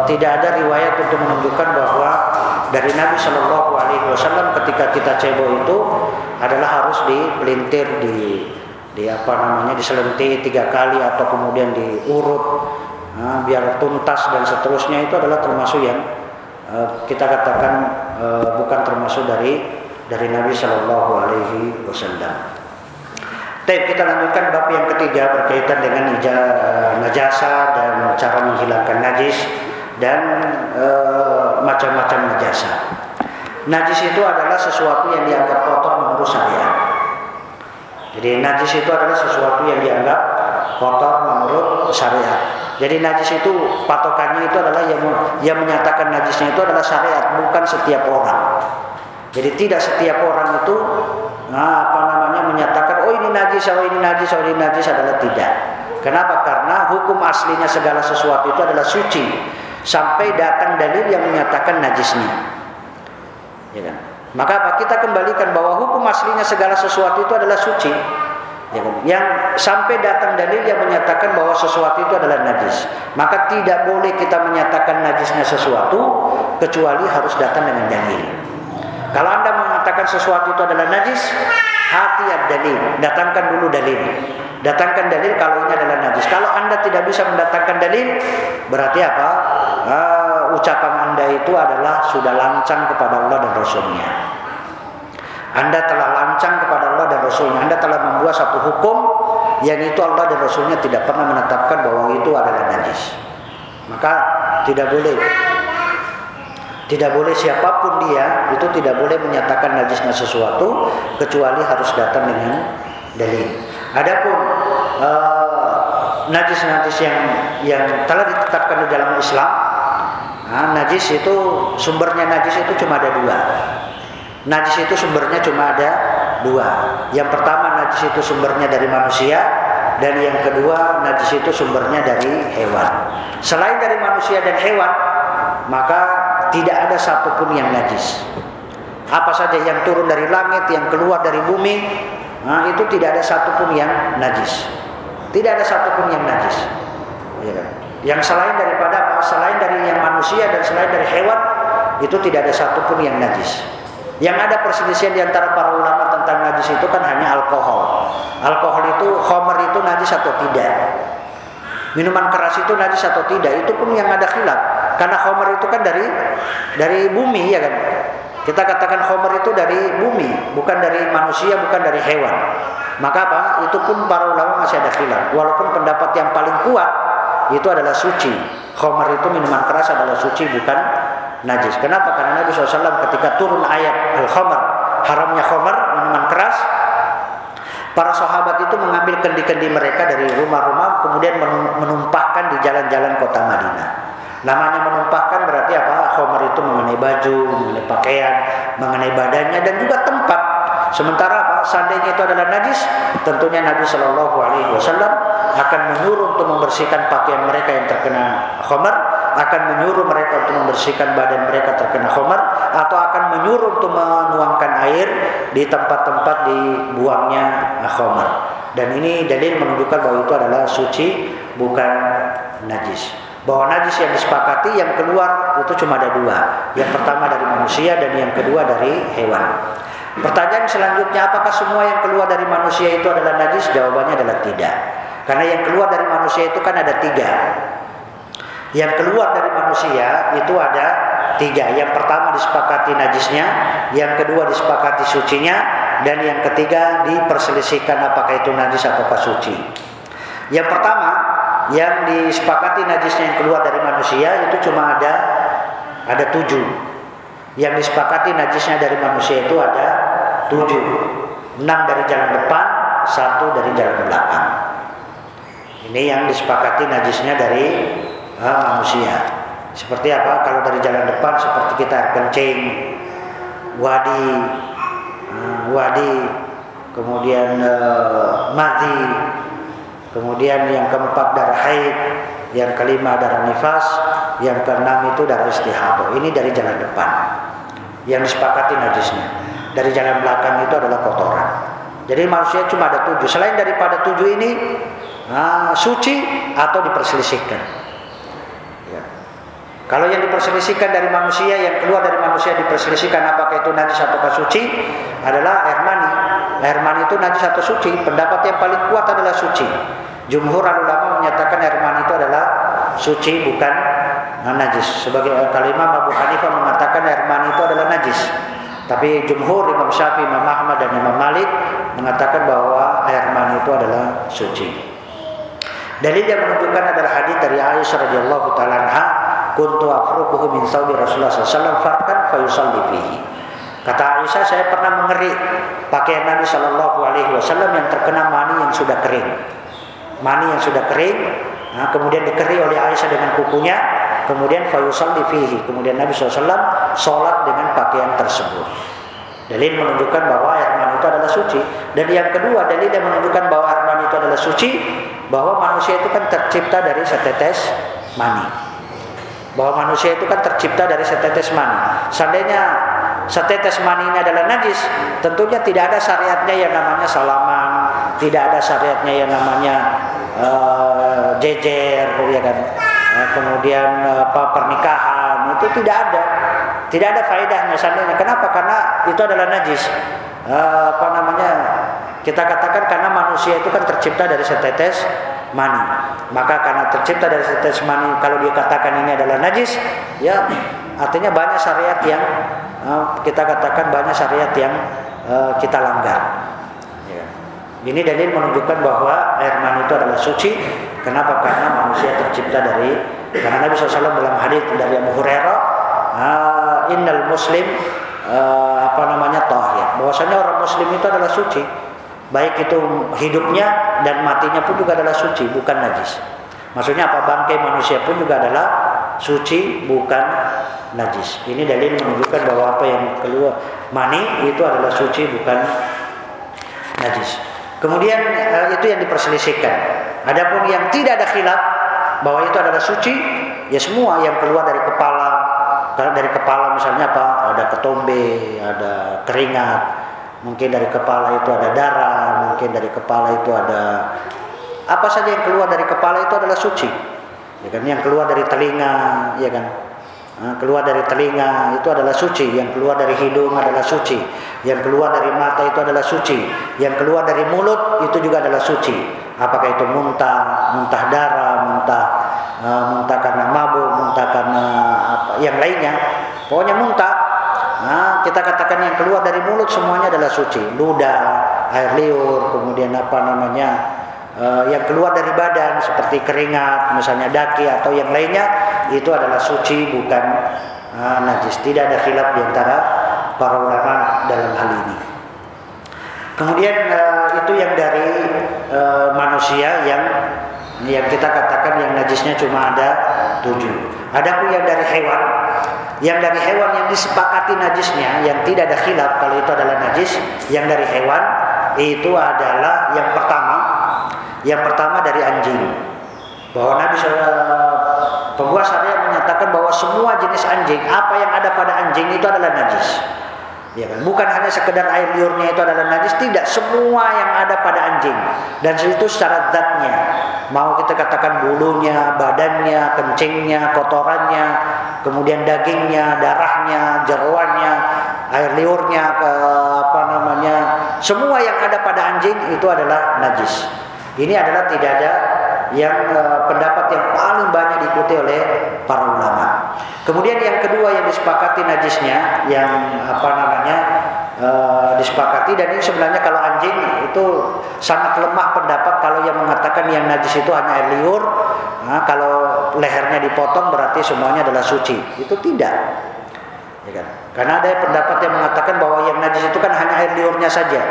A: tidak ada riwayat untuk menunjukkan bahwa dari Nabi Shallallahu Alaihi Wasallam ketika kita cebok itu adalah harus dipelintir di di apa namanya diselenti tiga kali atau kemudian diurut nah, biar tuntas dan seterusnya itu adalah termasuk yang uh, kita katakan uh, bukan termasuk dari dari Nabi Shallallahu Alaihi Wasallam. Tapi kita lanjutkan bab yang ketiga berkaitan dengan uh, najasa dan cara menghilangkan najis dan macam-macam najasa. Najis itu adalah sesuatu yang dianggap kotor menurut syariat. Jadi najis itu adalah sesuatu yang dianggap kotor menurut syariat. Jadi najis itu patokannya itu adalah yang yang menyatakan najisnya itu adalah syariat, bukan setiap orang. Jadi tidak setiap orang itu nah, apa namanya menyatakan oh ini najis, oh ini najis, oh ini najis adalah tidak. Kenapa? Karena hukum aslinya segala sesuatu itu adalah suci sampai datang dalil yang menyatakan najisnya. Ya kan? Maka apa? Kita kembalikan bahwa hukum aslinya segala sesuatu itu adalah suci. Ya? Yang sampai datang dalil yang menyatakan bahwa sesuatu itu adalah najis. Maka tidak boleh kita menyatakan najisnya sesuatu kecuali harus datang dengan dalil. Kalau Anda mengatakan sesuatu itu adalah najis, hati dalil. Datangkan dulu dalil. Datangkan dalil kalau ini adalah najis. Kalau Anda tidak bisa mendatangkan dalil, berarti apa? Uh, ucapan Anda itu adalah sudah lancang kepada Allah dan Rasulnya. Anda telah lancang kepada Allah dan Rasulnya. Anda telah membuat satu hukum yang itu Allah dan Rasulnya tidak pernah menetapkan bahwa itu adalah najis. Maka tidak boleh tidak boleh siapa pun dia itu tidak boleh menyatakan najisnya sesuatu kecuali harus datang dengan dalil. Adapun uh, najis-najis yang yang telah ditetapkan di dalam Islam, nah, najis itu sumbernya najis itu cuma ada dua. Najis itu sumbernya cuma ada dua. Yang pertama najis itu sumbernya dari manusia dan yang kedua najis itu sumbernya dari hewan. Selain dari manusia dan hewan, maka tidak ada satupun yang najis. Apa saja yang turun dari langit, yang keluar dari bumi, nah, itu tidak ada satupun yang najis. Tidak ada satupun yang najis. Ya kan? Yang selain daripada selain dari yang manusia dan selain dari hewan, itu tidak ada satupun yang najis. Yang ada perselisihan di antara para ulama tentang najis itu kan hanya alkohol. Alkohol itu, homer itu najis atau tidak. Minuman keras itu najis atau tidak, itu pun yang ada khilaf. Karena homer itu kan dari dari bumi ya kan. Kita katakan homer itu dari bumi, bukan dari manusia, bukan dari hewan. Maka apa? Itu pun para ulama masih ada khilaf. Walaupun pendapat yang paling kuat itu adalah suci. Homer itu minuman keras adalah suci, bukan najis. Kenapa? Karena Nabi SAW ketika turun ayat al-khamar, haramnya khamar, minuman keras, Para sahabat itu mengambil kendi-kendi mereka dari rumah-rumah kemudian menumpahkan di jalan-jalan kota Madinah. Namanya menumpahkan berarti apa? Khomer itu mengenai baju, mengenai pakaian, mengenai badannya dan juga tempat. Sementara apa? Seandainya itu adalah najis, tentunya Nabi Shallallahu Alaihi Wasallam akan menyuruh untuk membersihkan pakaian mereka yang terkena khomer akan menyuruh mereka untuk membersihkan badan mereka terkena khamar atau akan menyuruh untuk menuangkan air di tempat-tempat dibuangnya khamar. Dan ini dalil menunjukkan bahwa itu adalah suci bukan najis. Bahwa najis yang disepakati yang keluar itu cuma ada dua. Yang pertama dari manusia dan yang kedua dari hewan. Pertanyaan selanjutnya apakah semua yang keluar dari manusia itu adalah najis? Jawabannya adalah tidak. Karena yang keluar dari manusia itu kan ada tiga. Yang keluar dari manusia itu ada tiga. Yang pertama disepakati najisnya, yang kedua disepakati sucinya, dan yang ketiga diperselisihkan apakah itu najis atau suci. Yang pertama yang disepakati najisnya yang keluar dari manusia itu cuma ada ada tujuh. Yang disepakati najisnya dari manusia itu ada tujuh. Enam dari jalan depan, satu dari jalan belakang. Ini yang disepakati najisnya dari uh, manusia. Seperti apa? Kalau dari jalan depan seperti kita kencing, wadi, uh, wadi, kemudian uh, mati, kemudian yang keempat darah haid, yang kelima darah nifas, yang keenam itu darah istihadah. Ini dari jalan depan. Yang disepakati najisnya. Dari jalan belakang itu adalah kotoran. Jadi manusia cuma ada tujuh. Selain daripada tujuh ini, nah, suci atau diperselisihkan. Ya. Kalau yang diperselisihkan dari manusia, yang keluar dari manusia diperselisihkan apakah itu najis atau suci adalah air mani. Air mani itu najis atau suci. Pendapat yang paling kuat adalah suci. Jumhur ulama menyatakan air mani itu adalah suci bukan najis. Sebagai kalimat Abu Hanifah mengatakan air mani itu adalah najis. Tapi jumhur Imam Syafi'i, Imam Ahmad dan Imam Malik mengatakan bahwa air mani itu adalah suci. Dalil yang menunjukkan adalah hadis dari Aisyah radhiyallahu taala anha, "Kuntu afruquhu min thawbi Rasulullah sallallahu alaihi wasallam farkan fayusalli fihi." Kata Aisyah, saya pernah mengerik pakaian Nabi Shallallahu Alaihi Wasallam yang terkena mani yang sudah kering, mani yang sudah kering, nah, kemudian dikeri oleh Aisyah dengan kukunya, kemudian fayusalli fihi. Kemudian Nabi SAW sholat dengan pakaian tersebut. Dalil menunjukkan bahwa air mani itu adalah suci. Dan yang kedua dalil yang menunjukkan bahwa air mani itu adalah suci bahwa manusia itu kan tercipta dari setetes mani. Bahwa manusia itu kan tercipta dari setetes mani. Seandainya setetes mani ini adalah najis tentunya tidak ada syariatnya yang namanya salaman tidak ada syariatnya yang namanya uh, jejer ya kan Nah, kemudian apa pernikahan itu tidak ada. Tidak ada faedahnya seandainya. Kenapa? Karena itu adalah najis. Uh, apa namanya? Kita katakan karena manusia itu kan tercipta dari setetes mani. Maka karena tercipta dari setetes mani kalau dia katakan ini adalah najis ya artinya banyak syariat yang kita katakan banyak syariat yang kita langgar ini dalil menunjukkan bahwa air mani itu adalah suci. Kenapa? Karena manusia tercipta dari karena Nabi SAW dalam hadis dari Abu Hurairah, uh, Innal Muslim uh, apa namanya tahir. Bahwasanya orang Muslim itu adalah suci. Baik itu hidupnya dan matinya pun juga adalah suci, bukan najis. Maksudnya apa? Bangkai manusia pun juga adalah suci, bukan najis. Ini dalil menunjukkan bahwa apa yang keluar mani itu adalah suci, bukan najis. Kemudian uh, itu yang diperselisihkan. Adapun yang tidak ada khilaf bahwa itu adalah suci, ya semua yang keluar dari kepala, dari kepala misalnya apa? Ada ketombe, ada keringat, mungkin dari kepala itu ada darah, mungkin dari kepala itu ada apa saja yang keluar dari kepala itu adalah suci. Ya kan yang keluar dari telinga, ya kan? keluar dari telinga itu adalah suci, yang keluar dari hidung adalah suci, yang keluar dari mata itu adalah suci, yang keluar dari mulut itu juga adalah suci. Apakah itu muntah, muntah darah, muntah uh, muntah karena mabuk, muntah karena apa, yang lainnya. Pokoknya muntah. Nah, kita katakan yang keluar dari mulut semuanya adalah suci. Ludah, air liur, kemudian apa namanya? uh, yang keluar dari badan seperti keringat, misalnya daki atau yang lainnya itu adalah suci bukan uh, najis. Tidak ada khilaf di antara para ulama dalam hal ini. Kemudian uh, itu yang dari uh, manusia yang yang kita katakan yang najisnya cuma ada tujuh. Ada pun yang dari hewan, yang dari hewan yang disepakati najisnya, yang tidak ada khilaf kalau itu adalah najis, yang dari hewan itu adalah yang pertama yang pertama dari anjing. Bahwa Nabi SAW, syariat menyatakan bahwa semua jenis anjing, apa yang ada pada anjing itu adalah najis. Ya kan? Bukan hanya sekedar air liurnya itu adalah najis, tidak semua yang ada pada anjing. Dan itu secara zatnya. Mau kita katakan bulunya, badannya, kencingnya, kotorannya, kemudian dagingnya, darahnya, jeruannya, air liurnya, apa namanya, semua yang ada pada anjing itu adalah najis. Ini adalah tidak ada yang e, pendapat yang paling banyak diikuti oleh para ulama. Kemudian yang kedua yang disepakati najisnya yang apa namanya uh, disepakati dan ini sebenarnya kalau anjing itu sangat lemah pendapat kalau yang mengatakan yang najis itu hanya air liur nah, kalau lehernya dipotong berarti semuanya adalah suci itu tidak ya kan? karena ada pendapat yang mengatakan bahwa yang najis itu kan hanya air liurnya saja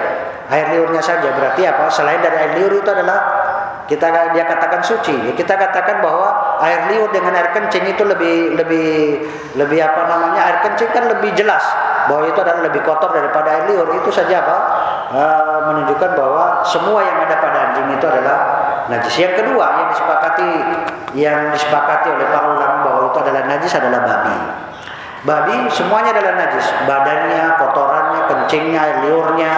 A: air liurnya saja berarti apa selain dari air liur itu adalah kita dia katakan suci. Kita katakan bahwa air liur dengan air kencing itu lebih lebih lebih apa namanya? Air kencing kan lebih jelas bahwa itu adalah lebih kotor daripada air liur. Itu saja apa e, menunjukkan bahwa semua yang ada pada anjing itu adalah najis. Yang kedua yang disepakati yang disepakati oleh para ulama bahwa itu adalah najis adalah babi babi semuanya adalah najis. Badannya kotorannya kencingnya liurnya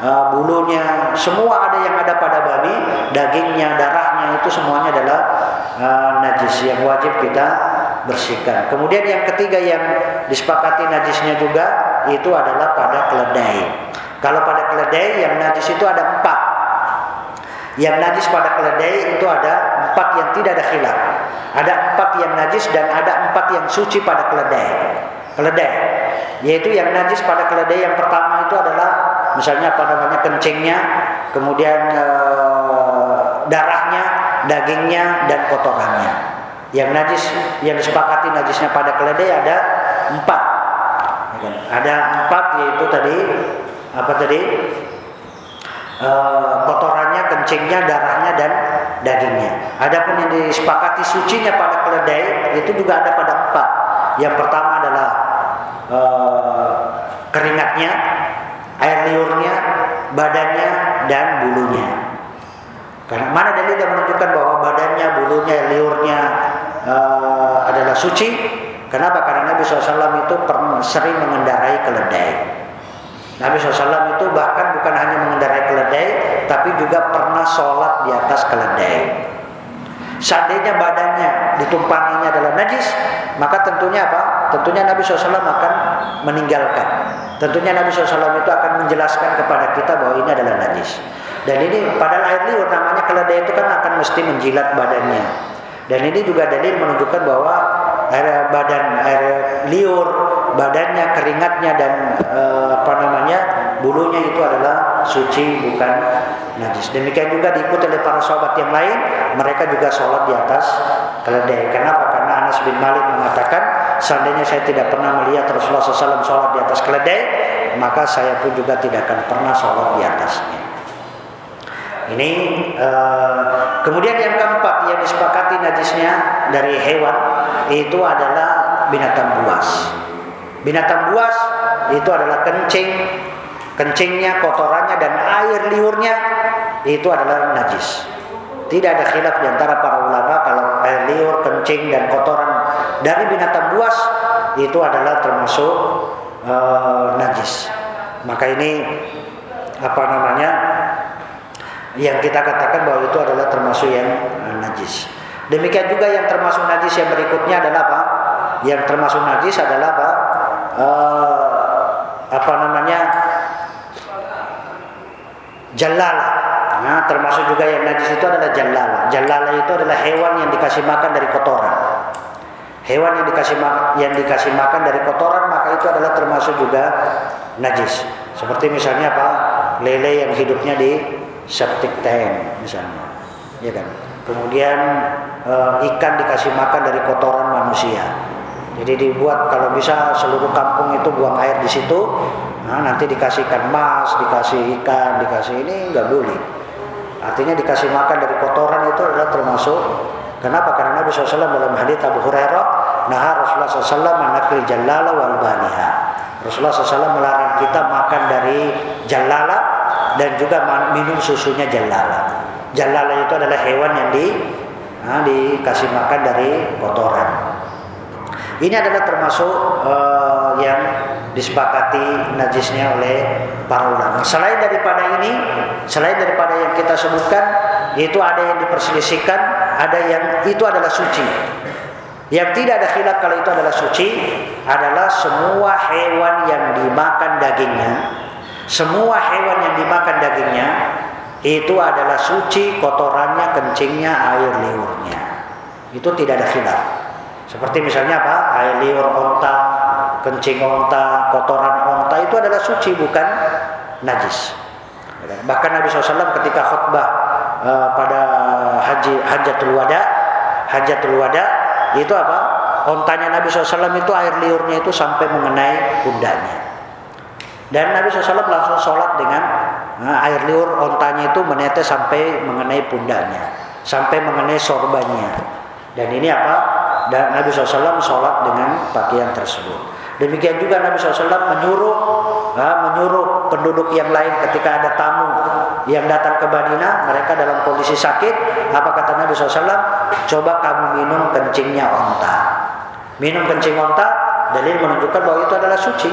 A: uh, bulunya semua ada yang ada pada babi dagingnya darahnya itu semuanya adalah uh, najis. Yang wajib kita bersihkan. Kemudian yang ketiga yang disepakati najisnya juga itu adalah pada keledai. Kalau pada keledai yang najis itu ada empat yang najis pada keledai itu ada empat yang tidak ada khilaf ada empat yang najis dan ada empat yang suci pada keledai keledai yaitu yang najis pada keledai yang pertama itu adalah misalnya apa namanya kencingnya, kemudian e, darahnya, dagingnya dan kotorannya. Yang najis yang disepakati najisnya pada keledai ada empat. Ada empat yaitu tadi apa tadi e, kotorannya, kencingnya, darahnya dan dagingnya. Adapun yang disepakati sucinya pada keledai itu juga ada pada empat. Yang pertama adalah e, keringatnya, air liurnya, badannya dan bulunya. Karena mana dalil yang menunjukkan bahwa badannya, bulunya, liurnya uh, adalah suci? Kenapa? Karena Nabi SAW itu sering mengendarai keledai. Nabi SAW itu bahkan bukan hanya mengendarai keledai, tapi juga pernah sholat di atas keledai. Seandainya badannya ditumpanginya adalah najis, maka tentunya apa? Tentunya Nabi SAW akan meninggalkan. Tentunya Nabi SAW itu akan menjelaskan kepada kita bahwa ini adalah najis. Dan ini padahal air liur namanya keledai itu kan akan mesti menjilat badannya. Dan ini juga dalil menunjukkan bahwa air badan air liur, badannya, keringatnya dan e, apa namanya bulunya itu adalah suci bukan najis. Demikian juga diikuti oleh para sahabat yang lain, mereka juga sholat di atas keledai. Kenapa? Karena Anas bin Malik mengatakan, seandainya saya tidak pernah melihat Rasulullah SAW sholat di atas keledai, maka saya pun juga tidak akan pernah sholat di atasnya. Ini uh, kemudian yang keempat yang disepakati najisnya dari hewan itu adalah binatang buas. Binatang buas itu adalah kencing, kencingnya, kotorannya dan air liurnya itu adalah najis. Tidak ada khilaf di antara para ulama kalau air liur, kencing dan kotoran dari binatang buas itu adalah termasuk uh, najis. Maka ini apa namanya? Yang kita katakan bahwa itu adalah termasuk yang uh, najis. Demikian juga yang termasuk najis yang berikutnya adalah apa? Yang termasuk najis adalah apa? Uh, apa namanya? Jalala. Nah, termasuk juga yang najis itu adalah jalala. Jalala itu adalah hewan yang dikasih makan dari kotoran. Hewan yang dikasih yang dikasih makan dari kotoran maka itu adalah termasuk juga najis. Seperti misalnya apa? Lele yang hidupnya di septic tank misalnya, ya kan. Kemudian e, ikan dikasih makan dari kotoran manusia. Jadi dibuat kalau bisa seluruh kampung itu buang air di situ, nah, nanti dikasihkan emas, dikasih ikan, dikasih ini nggak boleh. Artinya dikasih makan dari kotoran itu adalah termasuk Kenapa? Karena Nabi SAW dalam hadis Abu Hurairah, nah Rasulullah SAW menakil jalala wal baniha. Rasulullah SAW melarang kita makan dari jalala dan juga minum susunya jalala. Jalala itu adalah hewan yang di nah, dikasih makan dari kotoran. Ini adalah termasuk uh, yang disepakati najisnya oleh para ulama. Selain daripada ini, selain daripada yang kita sebutkan, yaitu ada yang diperselisihkan, ada yang itu adalah suci. Yang tidak ada khilaf kalau itu adalah suci adalah semua hewan yang dimakan dagingnya semua hewan yang dimakan dagingnya itu adalah suci kotorannya, kencingnya, air liurnya. Itu tidak ada khilaf. Seperti misalnya apa? Air liur onta, kencing onta, kotoran onta itu adalah suci bukan najis. Bahkan Nabi SAW ketika khutbah uh, pada haji hajatul wada, hajatul wada itu apa? Ontanya Nabi SAW itu air liurnya itu sampai mengenai pundaknya. Dan Nabi SAW langsung sholat dengan uh, air liur ontanya itu menetes sampai mengenai pundaknya, sampai mengenai sorbannya. Dan ini apa? Dan Nabi SAW sholat dengan pakaian tersebut. Demikian juga Nabi SAW menyuruh ha, menyuruh penduduk yang lain ketika ada tamu yang datang ke Madinah, mereka dalam kondisi sakit, apa kata Nabi SAW? Coba kamu minum kencingnya onta. Minum kencing onta, dalil menunjukkan bahwa itu adalah suci.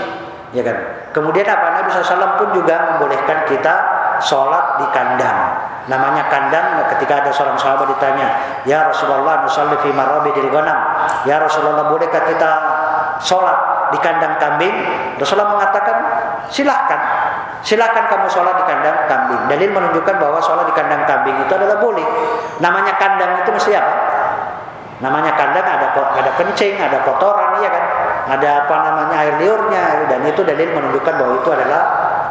A: Ya kan? Kemudian apa? Nabi SAW pun juga membolehkan kita sholat di kandang. Namanya kandang ketika ada seorang sahabat ditanya, Ya Rasulullah, nusalli fi marabidil. Ya Rasulullah, bolehkah kita sholat di kandang kambing, Rasulullah mengatakan silahkan, silahkan kamu sholat di kandang kambing. Dalil menunjukkan bahwa sholat di kandang kambing itu adalah boleh. Namanya kandang itu mesti apa? Namanya kandang ada ada kencing, ada kotoran, iya kan? Ada apa namanya air liurnya dan itu dalil menunjukkan bahwa itu adalah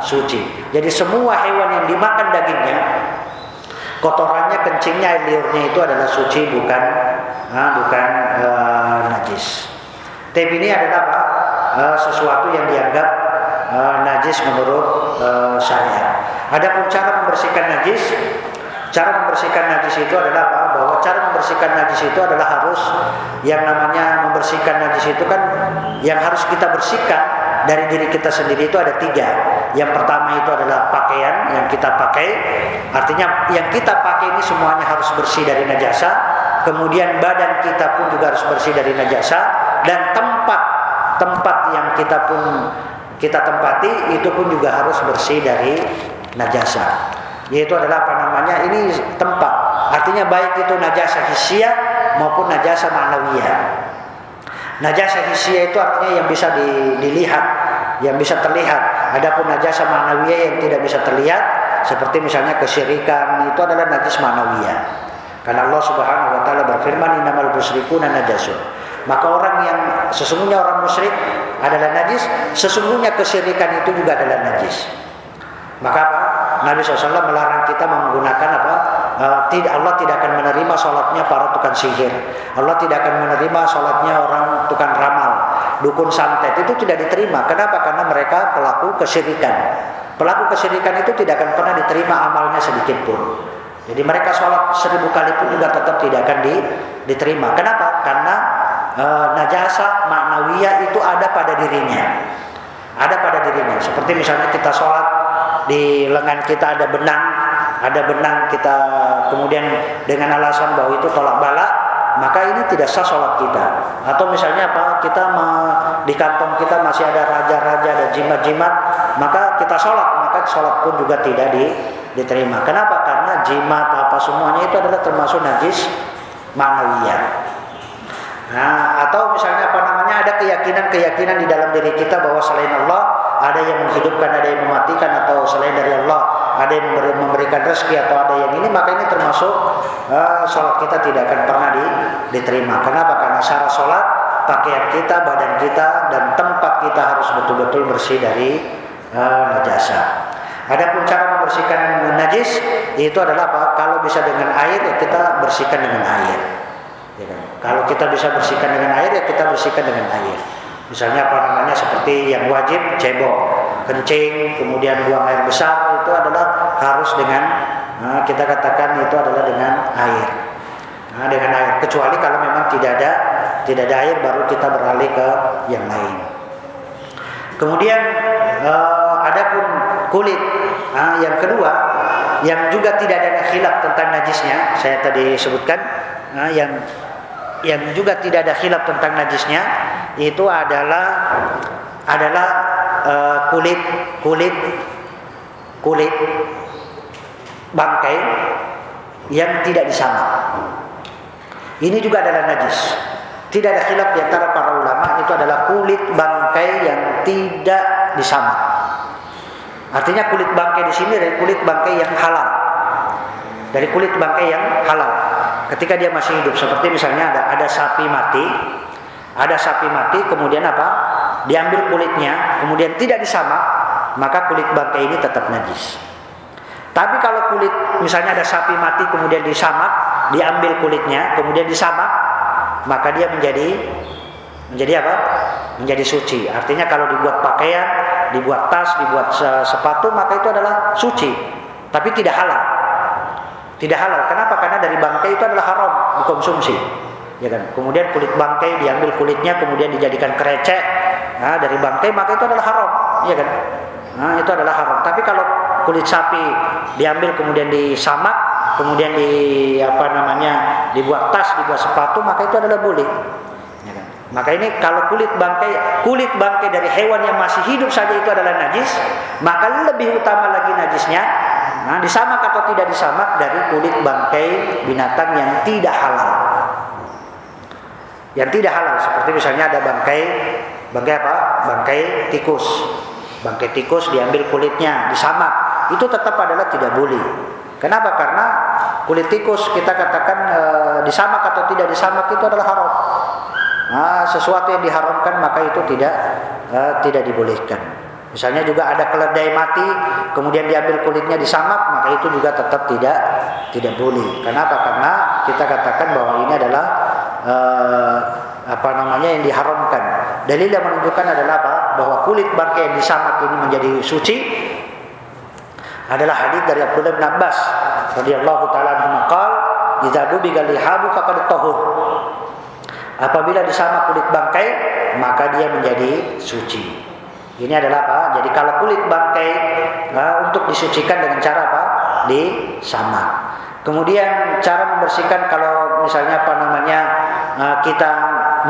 A: suci. Jadi semua hewan yang dimakan dagingnya kotorannya, kencingnya, air liurnya itu adalah suci bukan ah, bukan uh, najis. Tapi ini adalah apa? uh, sesuatu yang dianggap uh, najis menurut syariat. Adapun cara membersihkan najis, cara membersihkan najis itu adalah apa? Bahwa cara membersihkan najis itu adalah harus yang namanya membersihkan najis itu kan yang harus kita bersihkan dari diri kita sendiri itu ada tiga. Yang pertama itu adalah pakaian yang kita pakai. Artinya yang kita pakai ini semuanya harus bersih dari najasa. Kemudian badan kita pun juga harus bersih dari najasa dan tempat tempat yang kita pun kita tempati itu pun juga harus bersih dari najasa. Yaitu adalah apa namanya? Ini tempat. Artinya baik itu najasa hisia maupun najasa ma'nawiyah. Najasa hisia itu artinya yang bisa dilihat, yang bisa terlihat. Adapun najasa ma'nawiyah yang tidak bisa terlihat seperti misalnya kesyirikan itu adalah najis ma'nawiyah. Karena Allah Subhanahu wa taala berfirman innamal musyrikuna najasun. Maka orang yang sesungguhnya orang musyrik adalah najis, sesungguhnya kesyirikan itu juga adalah najis. Maka? Nabi SAW melarang kita menggunakan apa? Uh, tidak Allah tidak akan menerima sholatnya para tukang sihir. Allah tidak akan menerima sholatnya orang tukang ramal, dukun santet itu tidak diterima. Kenapa? Karena mereka pelaku kesyirikan. Pelaku kesyirikan itu tidak akan pernah diterima amalnya sedikit pun. Jadi mereka sholat seribu kali pun juga tetap tidak akan di, diterima. Kenapa? Karena e, najasa maknawiyah itu ada pada dirinya. Ada pada dirinya. Seperti misalnya kita sholat di lengan kita ada benang, ada benang kita kemudian dengan alasan bahwa itu tolak bala, maka ini tidak sah sholat kita. Atau misalnya apa? Kita di kantong kita masih ada raja-raja dan jimat-jimat, maka kita sholat, maka sholat pun juga tidak di, diterima. Kenapa? Karena jimat apa semuanya itu adalah termasuk najis maknawiyah. Nah, atau misalnya apa namanya ada keyakinan-keyakinan di dalam diri kita bahwa selain Allah ada yang menghidupkan, ada yang mematikan atau selain dari Allah ada yang memberi, memberikan rezeki atau ada yang ini maka ini termasuk uh, sholat kita tidak akan pernah di, diterima. Kenapa? Karena syarat sholat pakaian kita, badan kita dan tempat kita harus betul-betul bersih dari uh, najasa. Adapun cara membersihkan najis itu adalah apa? Kalau bisa dengan air ya kita bersihkan dengan air. Ya kan? Kalau kita bisa bersihkan dengan air ya kita bersihkan dengan air. Misalnya apa namanya seperti yang wajib cebok, kencing, kemudian buang air besar itu adalah harus dengan nah, kita katakan itu adalah dengan air. Nah, dengan air kecuali kalau memang tidak ada tidak ada air baru kita beralih ke yang lain. Kemudian eh, ada pun kulit. Nah, yang kedua yang juga tidak ada khilaf tentang najisnya, saya tadi sebutkan nah, yang yang juga tidak ada khilaf tentang najisnya itu adalah adalah uh, kulit kulit kulit bangkai yang tidak disamak. Ini juga adalah najis. Tidak ada khilaf di antara para ulama itu adalah kulit bangkai yang tidak disamak. Artinya kulit bangkai di sini dari kulit bangkai yang halal. Dari kulit bangkai yang halal ketika dia masih hidup seperti misalnya ada ada sapi mati ada sapi mati kemudian apa diambil kulitnya, kemudian tidak disamak, maka kulit bangkai ini tetap najis. Tapi kalau kulit misalnya ada sapi mati kemudian disamak, diambil kulitnya, kemudian disamak, maka dia menjadi menjadi apa? Menjadi suci. Artinya kalau dibuat pakaian, dibuat tas, dibuat sepatu, maka itu adalah suci. Tapi tidak halal. Tidak halal. Kenapa? Karena dari bangkai itu adalah haram dikonsumsi. Ya kan? Kemudian kulit bangkai diambil kulitnya, kemudian dijadikan kerecek nah, dari bangkai, maka itu adalah haram. Ya kan? Nah, itu adalah haram. Tapi kalau kulit sapi diambil kemudian disamak, kemudian di apa namanya dibuat tas, dibuat sepatu, maka itu adalah boleh. Maka ini kalau kulit bangkai kulit bangkai dari hewan yang masih hidup saja itu adalah najis, maka lebih utama lagi najisnya nah, disamak atau tidak disamak dari kulit bangkai binatang yang tidak halal. Yang tidak halal seperti misalnya ada bangkai bangkai apa? Bangkai tikus. Bangkai tikus diambil kulitnya, disamak. Itu tetap adalah tidak boleh. Kenapa? Karena kulit tikus kita katakan e, disamak atau tidak disamak itu adalah haram. Nah, sesuatu yang diharamkan maka itu tidak uh, tidak dibolehkan. Misalnya juga ada keledai mati, kemudian diambil kulitnya disamak, maka itu juga tetap tidak tidak boleh. Kenapa? Karena kita katakan bahwa ini adalah uh, apa namanya yang diharamkan. Dalil yang menunjukkan adalah apa? Bahwa kulit bangkai yang disamak ini menjadi suci adalah hadis dari Abdullah bin Abbas radhiyallahu taala anhu qala idza dubiga lihabu faqad tahur Apabila disama kulit bangkai, maka dia menjadi suci. Ini adalah apa? Jadi kalau kulit bangkai nah, untuk disucikan dengan cara apa? Disama. Kemudian cara membersihkan kalau misalnya apa namanya kita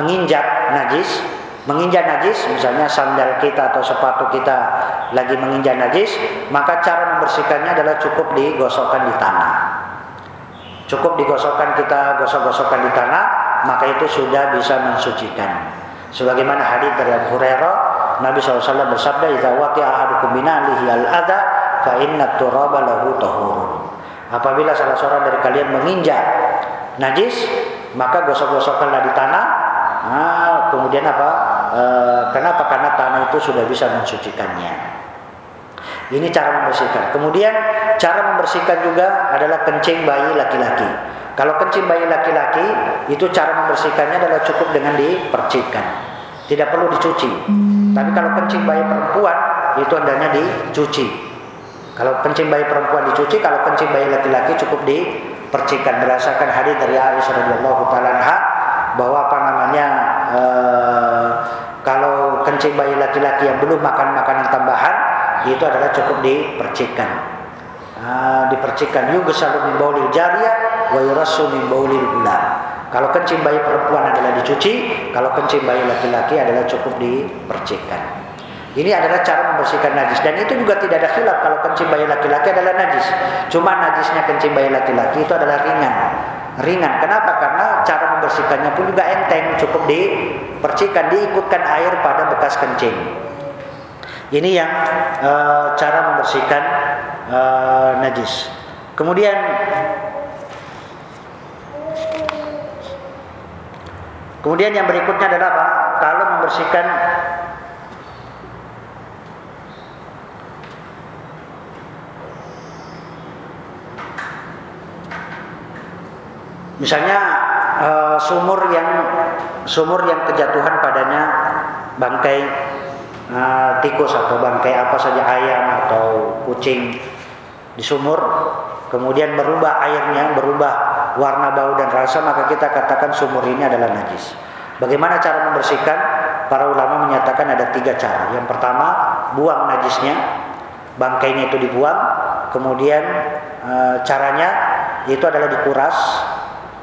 A: menginjak najis, menginjak najis, misalnya sandal kita atau sepatu kita lagi menginjak najis, maka cara membersihkannya adalah cukup digosokkan di tanah. Cukup digosokkan kita gosok-gosokkan di tanah, maka itu sudah bisa mensucikan. Sebagaimana hadis dari Abu Hurairah, Nabi SAW bersabda, "Idza waqi ahadukum min alihi al-adha, fa inna turaba lahu tahur." Apabila salah seorang dari kalian menginjak najis, maka gosok-gosokkanlah di tanah. Nah, kemudian apa? E, kenapa? Karena tanah itu sudah bisa mensucikannya. Ini cara membersihkan. Kemudian cara membersihkan juga adalah kencing bayi laki-laki. Kalau kencing bayi laki-laki itu cara membersihkannya adalah cukup dengan dipercikkan. Tidak perlu dicuci. Tapi kalau kencing bayi perempuan itu hendaknya dicuci. Kalau kencing bayi perempuan dicuci, kalau kencing bayi laki-laki cukup dipercikkan berdasarkan hadis dari Aisyah radhiyallahu taala bahwa apa namanya ee, kalau kencing bayi laki-laki yang belum makan makanan tambahan itu adalah cukup dipercikkan uh, dipercikkan yughsalu min baulil jariyah wa yurassu min baulil gulam. Kalau kencing bayi perempuan adalah dicuci, kalau kencing bayi laki-laki adalah cukup dipercikkan. Ini adalah cara membersihkan najis dan itu juga tidak ada khilaf kalau kencing bayi laki-laki adalah najis. Cuma najisnya kencing bayi laki-laki itu adalah ringan. Ringan. Kenapa? Karena cara membersihkannya pun juga enteng, cukup dipercikkan, diikutkan air pada bekas kencing. Ini yang e, cara membersihkan uh, najis. Kemudian Kemudian yang berikutnya adalah apa? Kalau membersihkan Misalnya uh, sumur yang sumur yang kejatuhan padanya bangkai uh, tikus atau bangkai apa saja ayam atau kucing di sumur kemudian berubah airnya berubah warna bau dan rasa maka kita katakan sumur ini adalah najis. Bagaimana cara membersihkan? Para ulama menyatakan ada tiga cara. Yang pertama buang najisnya bangkainya itu dibuang kemudian e, caranya itu adalah dikuras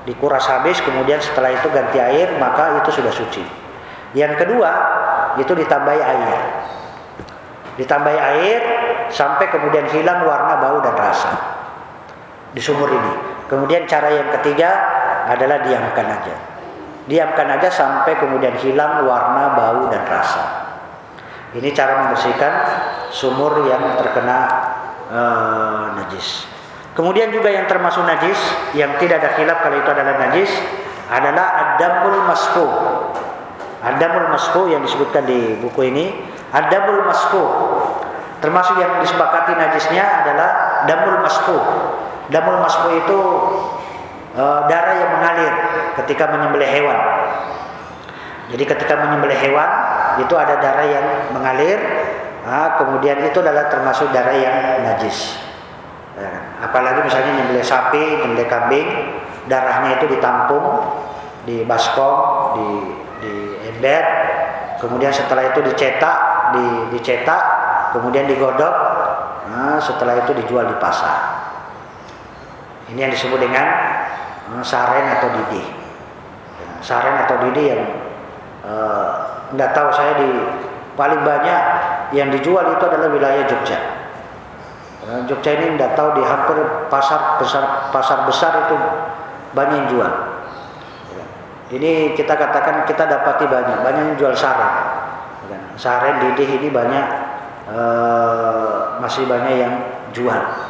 A: dikuras habis kemudian setelah itu ganti air maka itu sudah suci yang kedua itu ditambahi air ditambahi air sampai kemudian hilang warna bau dan rasa di sumur ini. Kemudian cara yang ketiga adalah diamkan aja. Diamkan aja sampai kemudian hilang warna bau dan rasa. Ini cara membersihkan sumur yang terkena uh, najis. Kemudian juga yang termasuk najis yang tidak ada khilaf kalau itu adalah najis adalah adamul masfuh. Adamul masfu yang disebutkan di buku ini, adamul masfu. Termasuk yang disepakati najisnya adalah damul masfu. Damul masfu itu e, darah yang mengalir ketika menyembelih hewan. Jadi ketika menyembelih hewan itu ada darah yang mengalir, nah, kemudian itu adalah termasuk darah yang najis. Kan? apalagi misalnya menyembelih sapi, menyembelih kambing, darahnya itu ditampung di baskom, di di ember, kemudian setelah itu dicetak, di dicetak, kemudian digodok, nah, setelah itu dijual di pasar. Ini yang disebut dengan uh, saren atau didi. Ya, saren atau didi yang tidak uh, tahu saya di paling banyak yang dijual itu adalah wilayah Jogja. Uh, Jogja ini tidak tahu di hampir pasar besar pasar besar itu banyak yang jual. Ya. Ini kita katakan kita dapati banyak, banyak yang jual saren. Ya. Saren didi ini banyak uh, masih banyak yang jual.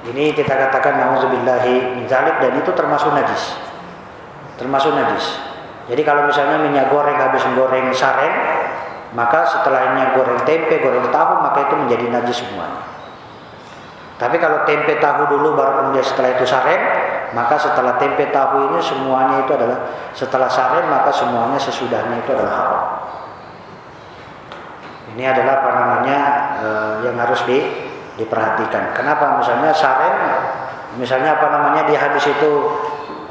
A: Ini kita katakan nauzubillahi min zalik dan itu termasuk najis. Termasuk najis. Jadi kalau misalnya minyak goreng habis goreng saren, maka setelahnya goreng tempe, goreng tahu, maka itu menjadi najis semua. Tapi kalau tempe tahu dulu baru kemudian setelah itu saren, maka setelah tempe tahu ini semuanya itu adalah setelah saren maka semuanya sesudahnya itu adalah haram. Ini adalah apa namanya uh, yang harus di diperhatikan. Kenapa? Misalnya saren, misalnya apa namanya di habis itu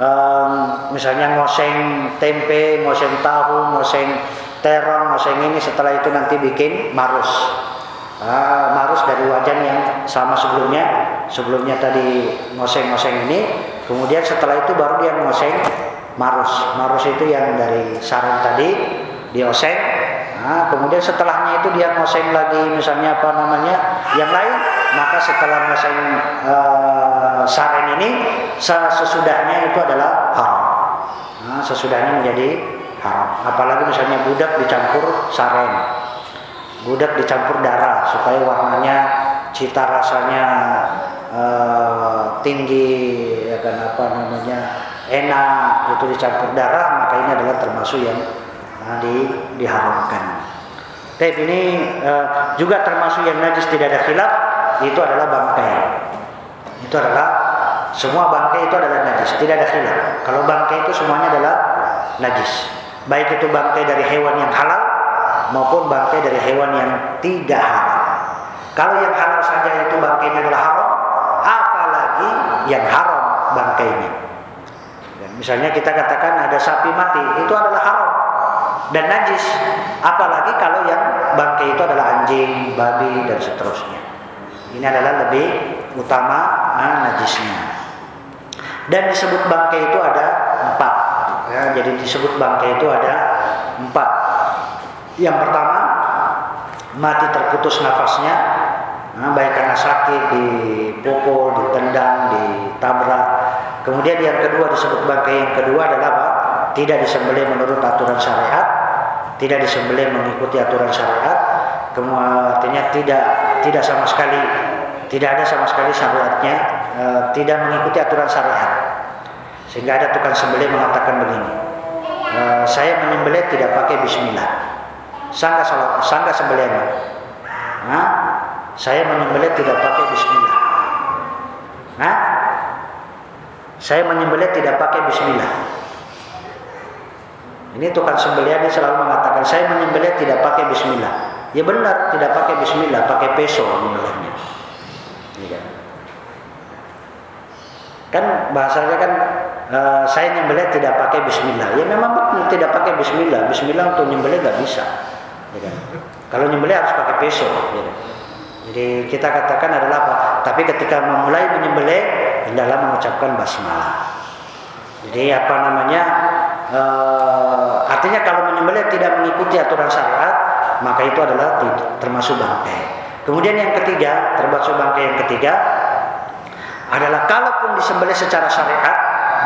A: um, misalnya ngoseng tempe, ngoseng tahu, ngoseng terong, ngoseng ini setelah itu nanti bikin marus. Uh, marus dari wajan yang sama sebelumnya, sebelumnya tadi ngoseng-ngoseng ini, kemudian setelah itu baru dia ngoseng marus. Marus itu yang dari saren tadi dioseng, nah, kemudian setelahnya itu dia ngoseng lagi misalnya apa namanya yang lain maka setelah musim uh, saren ini sesudahnya itu adalah haram. Nah, sesudahnya menjadi haram. Apalagi misalnya budak dicampur saren, budak dicampur darah supaya warnanya, cita rasanya uh, tinggi, ya kan apa namanya enak itu dicampur darah maka ini adalah termasuk yang uh, di, diharamkan. Tapi ini uh, juga termasuk yang najis tidak ada khilaf itu adalah bangkai. Itu adalah semua bangkai itu adalah najis, tidak ada khilaf. Kalau bangkai itu semuanya adalah najis. Baik itu bangkai dari hewan yang halal maupun bangkai dari hewan yang tidak halal. Kalau yang halal saja itu bangkainya adalah haram, apalagi yang haram bangkainya. Dan misalnya kita katakan ada sapi mati, itu adalah haram dan najis. Apalagi kalau yang bangkai itu adalah anjing, babi dan seterusnya. Ini adalah lebih utama nah, najisnya. Dan disebut bangkai itu ada empat. Ya, jadi disebut bangkai itu ada empat. Yang pertama mati terputus nafasnya, nah, baik karena sakit, dipukul, ditendang, ditabrak. Kemudian yang kedua disebut bangkai yang kedua adalah apa? Tidak disembelih menurut aturan syariat, tidak disembelih mengikuti aturan syariat, kemudian tidak tidak sama sekali tidak ada sama sekali syariatnya e, tidak mengikuti aturan syariat. Sehingga ada tukang sembelih mengatakan begini e, saya menyembelih tidak pakai bismillah sangka sangka sembelih nah, saya menyembelih tidak pakai bismillah nah, saya menyembelih tidak pakai bismillah ini tukang sembelih ini selalu mengatakan saya menyembelih tidak pakai bismillah Ya benar, tidak pakai bismillah, pakai peso menyembelihnya. Ya kan? kan bahasanya kan uh, saya nyembelih tidak pakai bismillah. Ya memang betul tidak pakai bismillah. Bismillah untuk nyembelih nggak bisa. Kalau nyembelih harus pakai peso. Kan? Jadi kita katakan adalah apa? Tapi ketika memulai menyembelih hendaklah mengucapkan basmalah. Jadi apa namanya? Uh, artinya kalau menyembelih tidak mengikuti aturan syariat, maka itu adalah termasuk bangkai. Kemudian yang ketiga, termasuk bangkai yang ketiga adalah kalaupun disembelih secara syariat,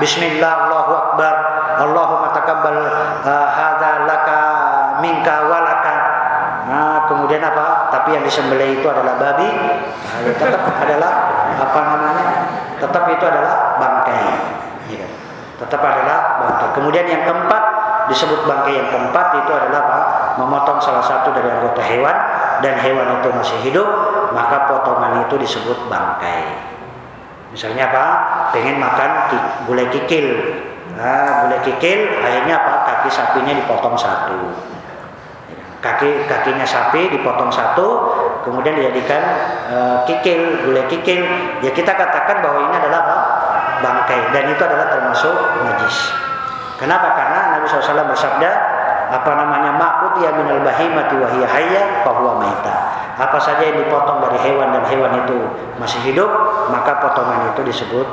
A: bismillah Allahu akbar, Allahumma taqabbal uh, hadza laka minka walaka. Kemudian apa? Tapi yang disembelih itu adalah babi, nah, tetap adalah apa namanya? Tetap itu adalah bangkai. Ya. Tetap adalah bangkai. Kemudian yang keempat disebut bangkai yang keempat itu adalah apa? Memotong salah satu dari anggota hewan dan hewan itu masih hidup, maka potongan itu disebut bangkai. Misalnya apa? Pengen makan gulai kikil. Nah, gulai kikil akhirnya apa? Kaki sapinya dipotong satu. Kaki kakinya sapi dipotong satu, kemudian dijadikan uh, kikil, gulai kikil. Ya kita katakan bahwa ini adalah? Bangkai dan itu adalah termasuk najis. Kenapa? Karena Nabi SAW bersabda, apa namanya makut ya minal bahimati wahiyah bahwa maita. Apa saja yang dipotong dari hewan dan hewan itu masih hidup, maka potongan itu disebut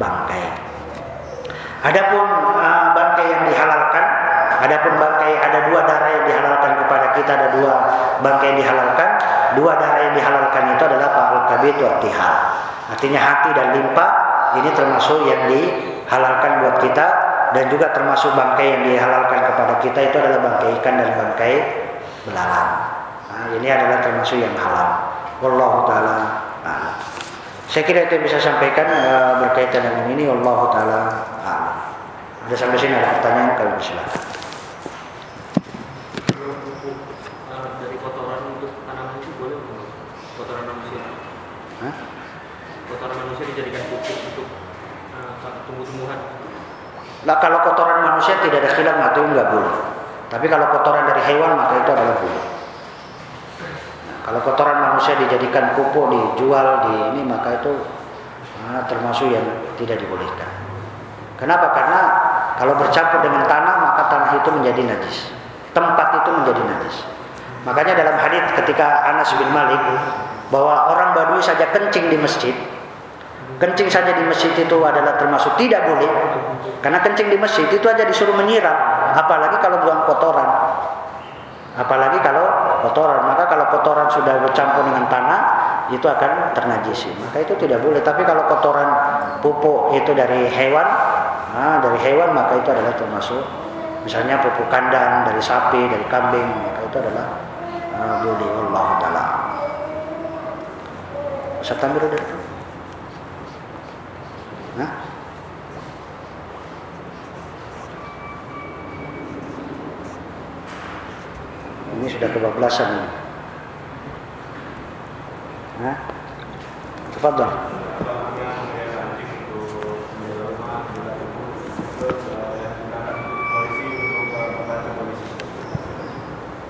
A: bangkai. Adapun uh, bangkai yang dihalalkan, adapun bangkai ada dua darah yang dihalalkan kepada kita, ada dua bangkai yang dihalalkan. Dua darah yang dihalalkan itu adalah al kabit wa Artinya hati dan limpa ini termasuk yang dihalalkan buat kita dan juga termasuk bangkai yang dihalalkan kepada kita itu adalah bangkai ikan dan bangkai belalang. Nah, ini adalah termasuk yang halal. Wallahu taala a'lam. Saya kira itu yang bisa sampaikan uh, berkaitan dengan ini wallahu taala a'lam. Ada sampai sini ada pertanyaan kalau silakan.
B: Dari kotoran untuk tanaman itu boleh kotoran manusia? Hah? Kotoran manusia dijadikan pupuk untuk uh, tumbuh-tumbuhan
A: Nah, kalau kotoran manusia tidak ada khilaf maka itu enggak boleh. Tapi kalau kotoran dari hewan maka itu adalah boleh. Nah, kalau kotoran manusia dijadikan pupuk, dijual di ini maka itu nah, termasuk yang tidak dibolehkan. Kenapa? Karena kalau bercampur dengan tanah maka tanah itu menjadi najis. Tempat itu menjadi najis. Makanya dalam hadis ketika Anas bin Malik bahwa orang Badui saja kencing di masjid, kencing saja di masjid itu adalah termasuk tidak boleh. Karena kencing di masjid itu aja disuruh menyiram. Apalagi kalau buang kotoran. Apalagi kalau kotoran. Maka kalau kotoran sudah bercampur dengan tanah itu akan ternajisi maka itu tidak boleh. Tapi kalau kotoran pupuk itu dari hewan nah, dari hewan maka itu adalah termasuk. Misalnya pupuk kandang dari sapi dari kambing maka itu adalah uh, boleh. Allah taala. Ustaz Tamir Hah? Ini sudah kebablasan ini. Hah? Tafadhol.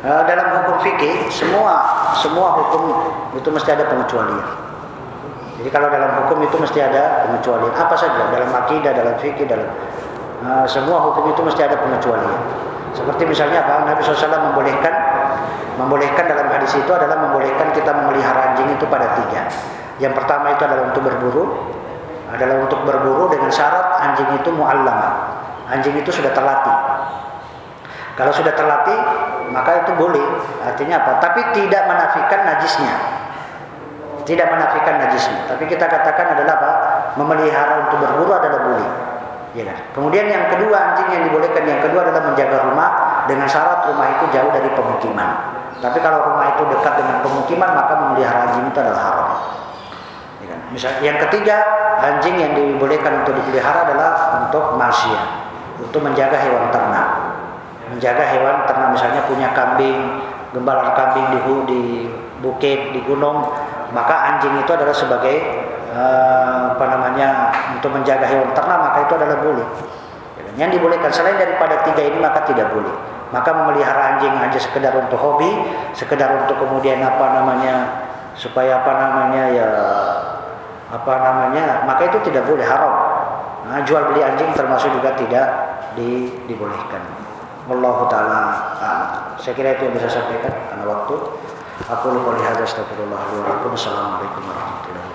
A: Uh, dalam hukum fikih semua semua hukum itu mesti ada pengecualian. Jadi kalau dalam hukum itu mesti ada pengecualian. Apa saja dalam akidah, dalam fikih, dalam uh, semua hukum itu mesti ada pengecualian. Seperti misalnya apa? Nabi SAW membolehkan membolehkan dalam hadis itu adalah membolehkan kita memelihara anjing itu pada tiga. Yang pertama itu adalah untuk berburu, adalah untuk berburu dengan syarat anjing itu muallama. Anjing itu sudah terlatih. Kalau sudah terlatih, maka itu boleh. Artinya apa? Tapi tidak menafikan najisnya tidak menafikan najisnya tapi kita katakan adalah apa? Memelihara untuk berburu adalah boleh ya kan? Kemudian yang kedua anjing yang dibolehkan yang kedua adalah menjaga rumah dengan syarat rumah itu jauh dari pemukiman. Tapi kalau rumah itu dekat dengan pemukiman maka memelihara anjing itu adalah haram. Ya misal yang ketiga anjing yang dibolehkan untuk dipelihara adalah untuk manusia untuk menjaga hewan ternak. Menjaga hewan ternak misalnya punya kambing gembalan kambing di, di bukit di gunung maka anjing itu adalah sebagai uh, apa namanya untuk menjaga hewan ternak maka itu adalah boleh. Yang dibolehkan. Selain daripada tiga ini maka tidak boleh. Maka memelihara anjing aja sekedar untuk hobi sekedar untuk kemudian apa namanya supaya apa namanya ya apa namanya maka itu tidak boleh haram. Nah, jual beli anjing termasuk juga tidak di, dibolehkan. Allah taala saya kira itu yang bisa sampaikan. Karena waktu Aku lupa lihat astagfirullah Assalamualaikum warahmatullahi wabarakatuh.